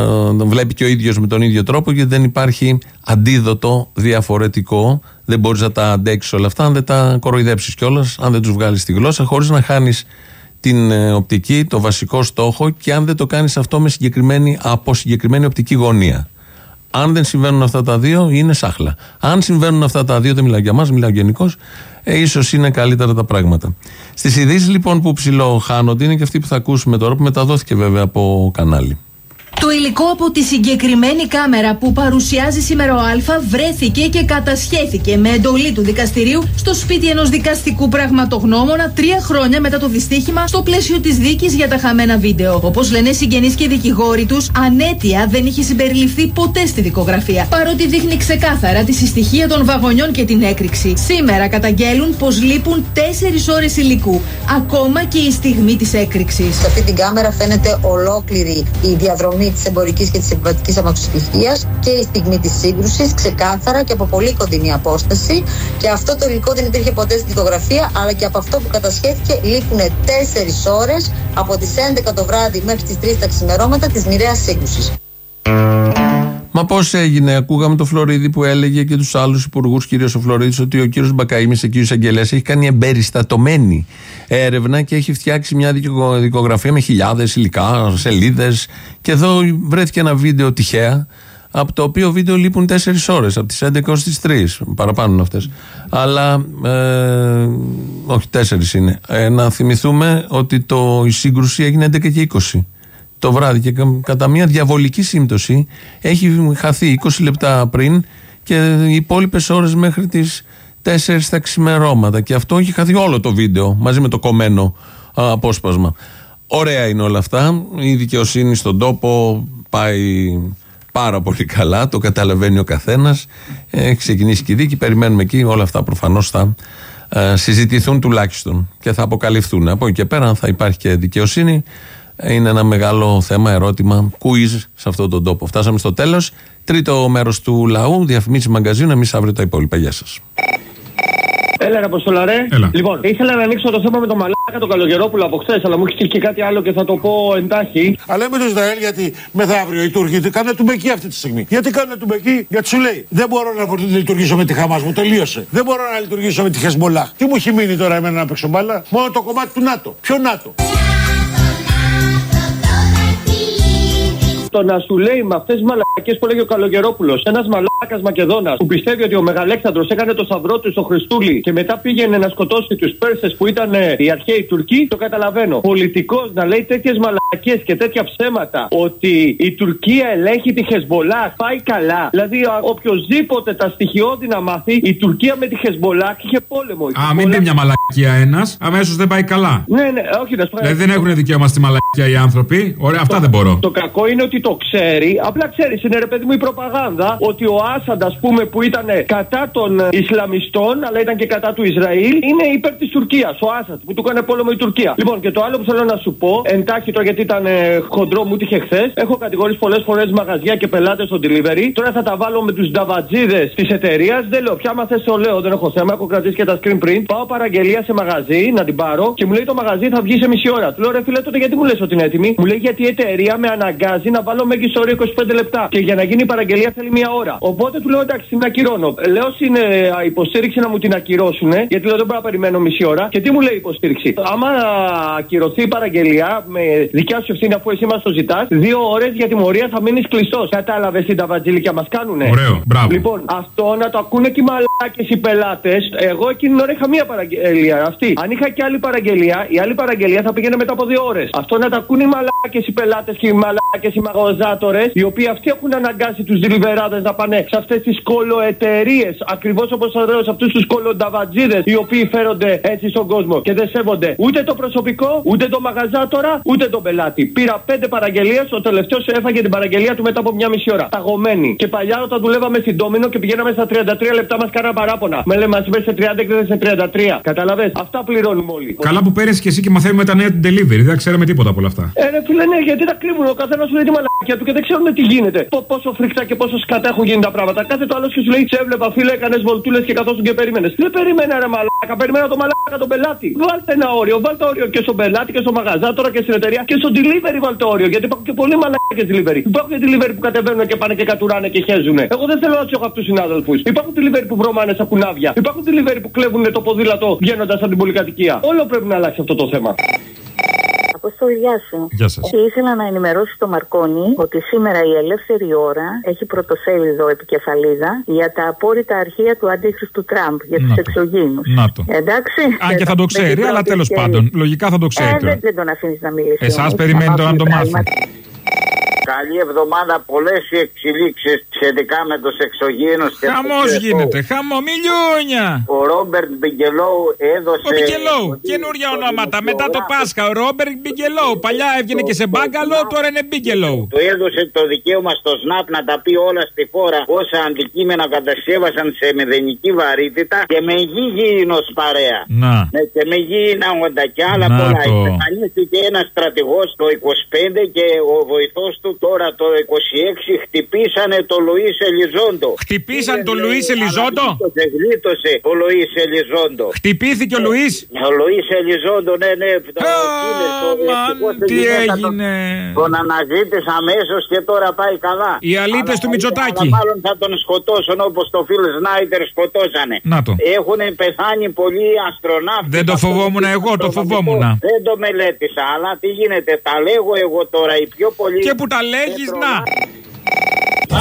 βλέπει και ο ίδιος με τον ίδιο τρόπο γιατί δεν υπάρχει αντίδοτο διαφορετικό. Δεν μπορείς να τα αντέξεις όλα αυτά αν δεν τα κοροϊδέψεις κιόλας, αν δεν τους βγάλεις στη γλώσσα, χωρίς να χάνεις την ε, οπτική, το βασικό στόχο και αν δεν το κάνεις αυτό με συγκεκριμένη, από συγκεκριμένη οπτική γωνία. Αν δεν συμβαίνουν αυτά τα δύο, είναι σάχλα. Αν συμβαίνουν αυτά τα δύο, δεν μιλάω για μας, μιλάω γενικώς, ε, ίσως είναι καλύτερα τα πράγματα. Στις ειδήσεις λοιπόν που ψιλοχάνονται είναι και αυτή που θα ακούσουμε τώρα, που μεταδόθηκε βέβαια από κανάλι. Το υλικό από τη συγκεκριμένη κάμερα που παρουσιάζει σήμερα ο Α βρέθηκε και κατασχέθηκε με εντολή του δικαστηρίου στο σπίτι ενός δικαστικού πραγματογνώμονα τρία χρόνια μετά το δυστύχημα στο πλαίσιο της δίκης για τα χαμένα βίντεο. Όπως λένε συγγενείς και δικηγόροι τους, ανέτεια δεν είχε συμπεριληφθεί ποτέ στη δικογραφία. Παρότι δείχνει ξεκάθαρα τη συστοιχία των βαγονιών και την έκρηξη. Σήμερα καταγγέλουν πως λείπουν 4 ώρες υλικού, ακόμα και η στιγμή της έκρηξης. Σε αυτή την κάμερα φαίνεται ολόκληρη η διαδρομή τη εμπορικής και της επιβατικής αμαξοστοιχία και η στιγμή της σύγκρουσης, ξεκάθαρα και από πολύ κοντινή απόσταση. Και αυτό το υλικό δεν υπήρχε ποτέ στη δικογραφία, αλλά και από αυτό που κατασχέθηκε λείπουν 4 ώρες από τις 11 το βράδυ μέχρι τις 3 τα ξημερώματα της μοιραίας σύγκρουσης. Πώς έγινε, ακούγαμε το Φλωρίδη που έλεγε και τους άλλους υπουργούς, κυρίως ο Φλωρίδης, ότι ο κύριος Μπακαήμι, εκεί ο εισαγγελέας, έχει κάνει εμπεριστατωμένη έρευνα και έχει φτιάξει μια δικο- δικογραφία με χιλιάδες υλικά, σελίδες. Και εδώ βρέθηκε ένα βίντεο τυχαία, από το οποίο βίντεο λείπουν 4 ώρες, από τις 11 ως τις 3. Παραπάνω είναι αυτές. Αλλά. Ε, όχι, 4 είναι. Ε, να θυμηθούμε ότι το, η σύγκρουση έγινε 11 και 20 το βράδυ και κα- κατά μια διαβολική σύμπτωση έχει χαθεί 20 λεπτά πριν και οι υπόλοιπες ώρες μέχρι τις 4 τα ξημερώματα. Και αυτό έχει χαθεί όλο το βίντεο μαζί με το κομμένο α, απόσπασμα. Ωραία είναι όλα αυτά. Η δικαιοσύνη στον τόπο πάει πάρα πολύ καλά. Το καταλαβαίνει ο καθένας. Έχει ξεκινήσει και η δίκη. Περιμένουμε εκεί. Όλα αυτά προφανώς θα ε, συζητηθούν τουλάχιστον και θα αποκαλυφθούν. Από εκεί και πέρα, αν θα υπάρχει και δικαιοσύνη, είναι ένα μεγάλο θέμα, ερώτημα, quiz σε αυτόν τον τόπο. Φτάσαμε στο τέλος. Τρίτο μέρος του λαού, διαφημίσει μαγκαζίνου. Εμείς αύριο τα υπόλοιπα. Γεια σας. Έλα, ρε Αποστολά, ρε. Έλα. Λοιπόν, ήθελα να ανοίξω το θέμα με το μαλάκα το Καλογερόπουλο από χθες, αλλά μου έχεις στείλει και κάτι άλλο και θα το πω εντάχει. Αλλά λέμε το Ισραήλ γιατί μεθαύριο οι Τούρκοι τι κάνουν τουμπεκί αυτή τη στιγμή. Γιατί κάνουν τουμπεκί, γιατί σου λέει δεν μπορώ να λειτουργήσω με τη Χαμάς μου, τελείωσε. Δεν μπορώ να λειτουργήσω με τη Χεσμολάχ. Τι μου έχει μείνει τώρα εμένα να παίξω μπάλα, μόνο το κομμάτι του ΝΑΤΟ. Ποιο ΝΑΤΟ; Το να σου λέει με αυτές τις μαλακές που λέγει ο Καλογερόπουλος, ένας μαλάκας Μακεδόνας που πιστεύει ότι ο Μεγαλέξανδρος έκανε το σταυρό του στο Χριστούλη και μετά πήγαινε να σκοτώσει τους Πέρσες που ήταν ε, οι αρχαίοι Τουρκοί, το καταλαβαίνω. Πολιτικός να λέει τέτοιες μαλακές και τέτοια ψέματα ότι η Τουρκία ελέγχει τη Χεσμολάχ πάει καλά. Δηλαδή, οποιοδήποτε τα στοιχειώδη να μάθει, η Τουρκία με τη Χεσμολάχ είχε πόλεμο. Η Α, μην πει μια μαλακία ένας, αμέσως δεν πάει καλά. Ναι, ναι, όχι, να σου πω- Δηλαδή δεν έχουν δικαίωμα στη μαλακία οι άνθρωποι. Ωραία, αυτά δεν μπορώ. Το κακό είναι ότι το ξέρει. Απλά ξέρεις, είναι ρε παιδί μου η προπαγάνδα ότι ο Άσαντ, ας πούμε, που ήταν κατά των ε, Ισλαμιστών, αλλά ήταν και κατά του Ισραήλ, είναι υπέρ της Τουρκίας. Ο Άσαντ που του έκανε πόλεμο η Τουρκία. Λοιπόν, και το άλλο που θέλω να σου πω, εντάχει το γιατί ήταν ε, χοντρό μου, είχε χθες. Έχω κατηγορήσει πολλές φορές μαγαζιά και πελάτες στο delivery. Τώρα θα τα βάλω με τους νταβατζίδες της εταιρείας. Δεν λέω, πια άμα θες το λέω, δεν έχω θέμα. Έχω κρατήσει και τα screen print. Πάω παραγγελία σε μαγαζί να την πάρω και μου λέει το μαγαζί θα βγει σε μισή ώρα. Του λέω ρε φίλε τότε γιατί μου λες ότι είναι έτοιμη; Μου λέει γιατί η εταιρεία με αναγκάζει να βάλω μέγιστο όριο 25 λεπτά. Και για να γίνει η παραγγελία θέλει μία ώρα. Οπότε του λέω εντάξει, την ακυρώνω. Λέω στην ε, υποστήριξη να μου την ακυρώσουν, γιατί λέω δεν μπορώ να περιμένω μισή ώρα. Και τι μου λέει η υποστήριξη. Άμα ακυρωθεί η παραγγελία με δικιά σου ευθύνη αφού εσύ μας το ζητάς, δύο ώρες για τιμωρία θα μείνεις κλειστός. Κατάλαβες τι τα βατζίλικια μας κάνουνε; Ωραίο, μπράβο. Λοιπόν, αυτό να το ακούνε και οι μαλάκες οι πελάτες. Εγώ εκείνη την ώρα είχα μία παραγγελία αυτή. Αν είχα και άλλη παραγγελία, η άλλη παραγγελία θα πήγαινε μετά από δύο ώρες. Αυτό να το ακούνε οι μαλάκες οι πελάτες και οι μαλάκες οι μαγαζάτορε, οι οποίοι αυτοί έχουν αναγκάσει τους δηλιβεράδε να πάνε σε αυτές τις κολοεταιρείε. Ακριβώς όπως σας λέω, σε αυτούς τους κολονταβατζίδες, οι οποίοι φέρονται έτσι στον κόσμο και δεν σέβονται ούτε το προσωπικό, ούτε το μαγαζάτορα, ούτε τον πελάτη. Πήρα πέντε παραγγελίες, ο τελευταίος έφαγε την παραγγελία του μετά από μια μισή ώρα. Παγωμένη. Και παλιά όταν δουλεύαμε στην Ντόμινο και πηγαίναμε στα 33 λεπτά μας κάνα παράπονα. Με λέμε μας είπες σε 30 και δεν σε 33. Καταλαβέ. Αυτά πληρώνουμε όλοι. Καλά που παίρνει και εσύ και μαθαίνουμε τα νέα του delivery. Δεν ξέραμε τίποτα από όλα αυτά. Ε, ρε φίλε, ναι, γιατί τα κρύβουν; Ο καθένας σου λέει τη μαλακία του και δεν ξέρουν τι γίνεται. Πο- πόσο φρικτά και πόσο σκατά έχουν γίνει τα πράγματα. Κάθε το άλλο και σου λέει, Σε έβλεπα φίλε, έκανες βολτούλες και καθόσουν και περίμενες. Δεν περίμενα, ρε μαλάκα, περίμενα το μαλάκα τον πελάτη. Βάλτε ένα όριο, βάλτε όριο και στον πελάτη και στο μαγαζάτορα και στην εταιρεία και στο delivery βάλτε όριο. Γιατί υπάρχουν και πολλοί μαλάκες delivery. Υπάρχουν και delivery που κατεβαίνουν και πάνε και κατουράνε και χέζουν. Εγώ δεν θέλω να τους έχω αυτούς τους συνάδελφους. Υπάρχουν delivery που βρωμάνε σαν κουνάβια. Υπάρχουν delivery που κλέβουν το ποδήλατο βγαίνοντας από την πολυκατοικία. Όλο πρέπει να αλλάξει αυτό το θέμα. Αποστολή, γεια σου. Γεια σας. Και ήθελα να ενημερώσει το Μαρκόνι ότι σήμερα η Ελεύθερη Ώρα έχει πρωτοσέλιδο επικεφαλίδα για τα απόρριτα αρχεία του αντίχρηστου Τραμπ για τους Να το. εξωγήνου. Να το. Εντάξει. Αν και θα το Με την ξέρει, αλλά πρώτη τέλος ευκαιρία. πάντων. Λογικά θα το ξέρει Ε, τώρα. δεν, δεν τον αφήνεις να μιλήσει. Εσάς όμως. περιμένει Θα τώρα να το μάθει μάθει. Καλή εβδομάδα, πολλές οι εξελίξεις σχετικά με τους εξωγήινους και Χαμός το UFO. γίνεται, χαμό, μιλιούνια. Ο Ρόμπερτ Μπιγκελόου έδωσε. Ο Μπιγκελόου, καινούρια ονόματα. Μετά το Πάσχα, ο Ρόμπερτ Μπιγκελόου. Παλιά έβγαινε και σε μπάγκαλο, τώρα είναι Μπιγκελόου. Του έδωσε το δικαίωμα στο ΣΝΑΠ να τα πει όλα στη χώρα όσα αντικείμενα κατασκεύασαν σε μηδενική βαρύτητα και με γηγίνο παρέα. Να. Ναι, και με γήινα όντα και άλλα Να πολλά. το. Εμφανίστηκε ένας στρατηγός το 25 και ο βοηθός του τώρα το 26 χτυπήσανε το Λουίς Ελιζόντο. Χτυπήσαν τον Λουίς Ελιζόντο; Γλίτωσε, γλίτωσε ο Λουίς Ελιζόντο. Χτυπήθηκε ο Λουίς; Ο Λουίς Ελιζόντο, ναι, ναι. Το, ευτυχώς η τι γυναίκα τον- έγινε; Τον αναζήτησε αμέσως και τώρα πάει καλά. Οι αλήτες Αλλά του Μητσοτάκη. αλλά Μάλλον θα τον σκοτώσουν όπως το Φιλ Σνάιτερ σκοτώσανε. Να το. Έχουν πεθάνει πολλοί αστροναύτες. Δεν το από φοβόμουν εγώ, το φοβόμουν. Δεν το μελέτησα, αλλά τι γίνεται. Τα λέγω εγώ τώρα. Οι πιο πολλοί. Και που τα λέγει, να.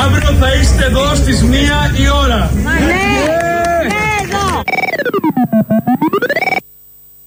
Αύριο θα είστε εδώ στις μία η ώρα. Ναι, ναι, εδώ.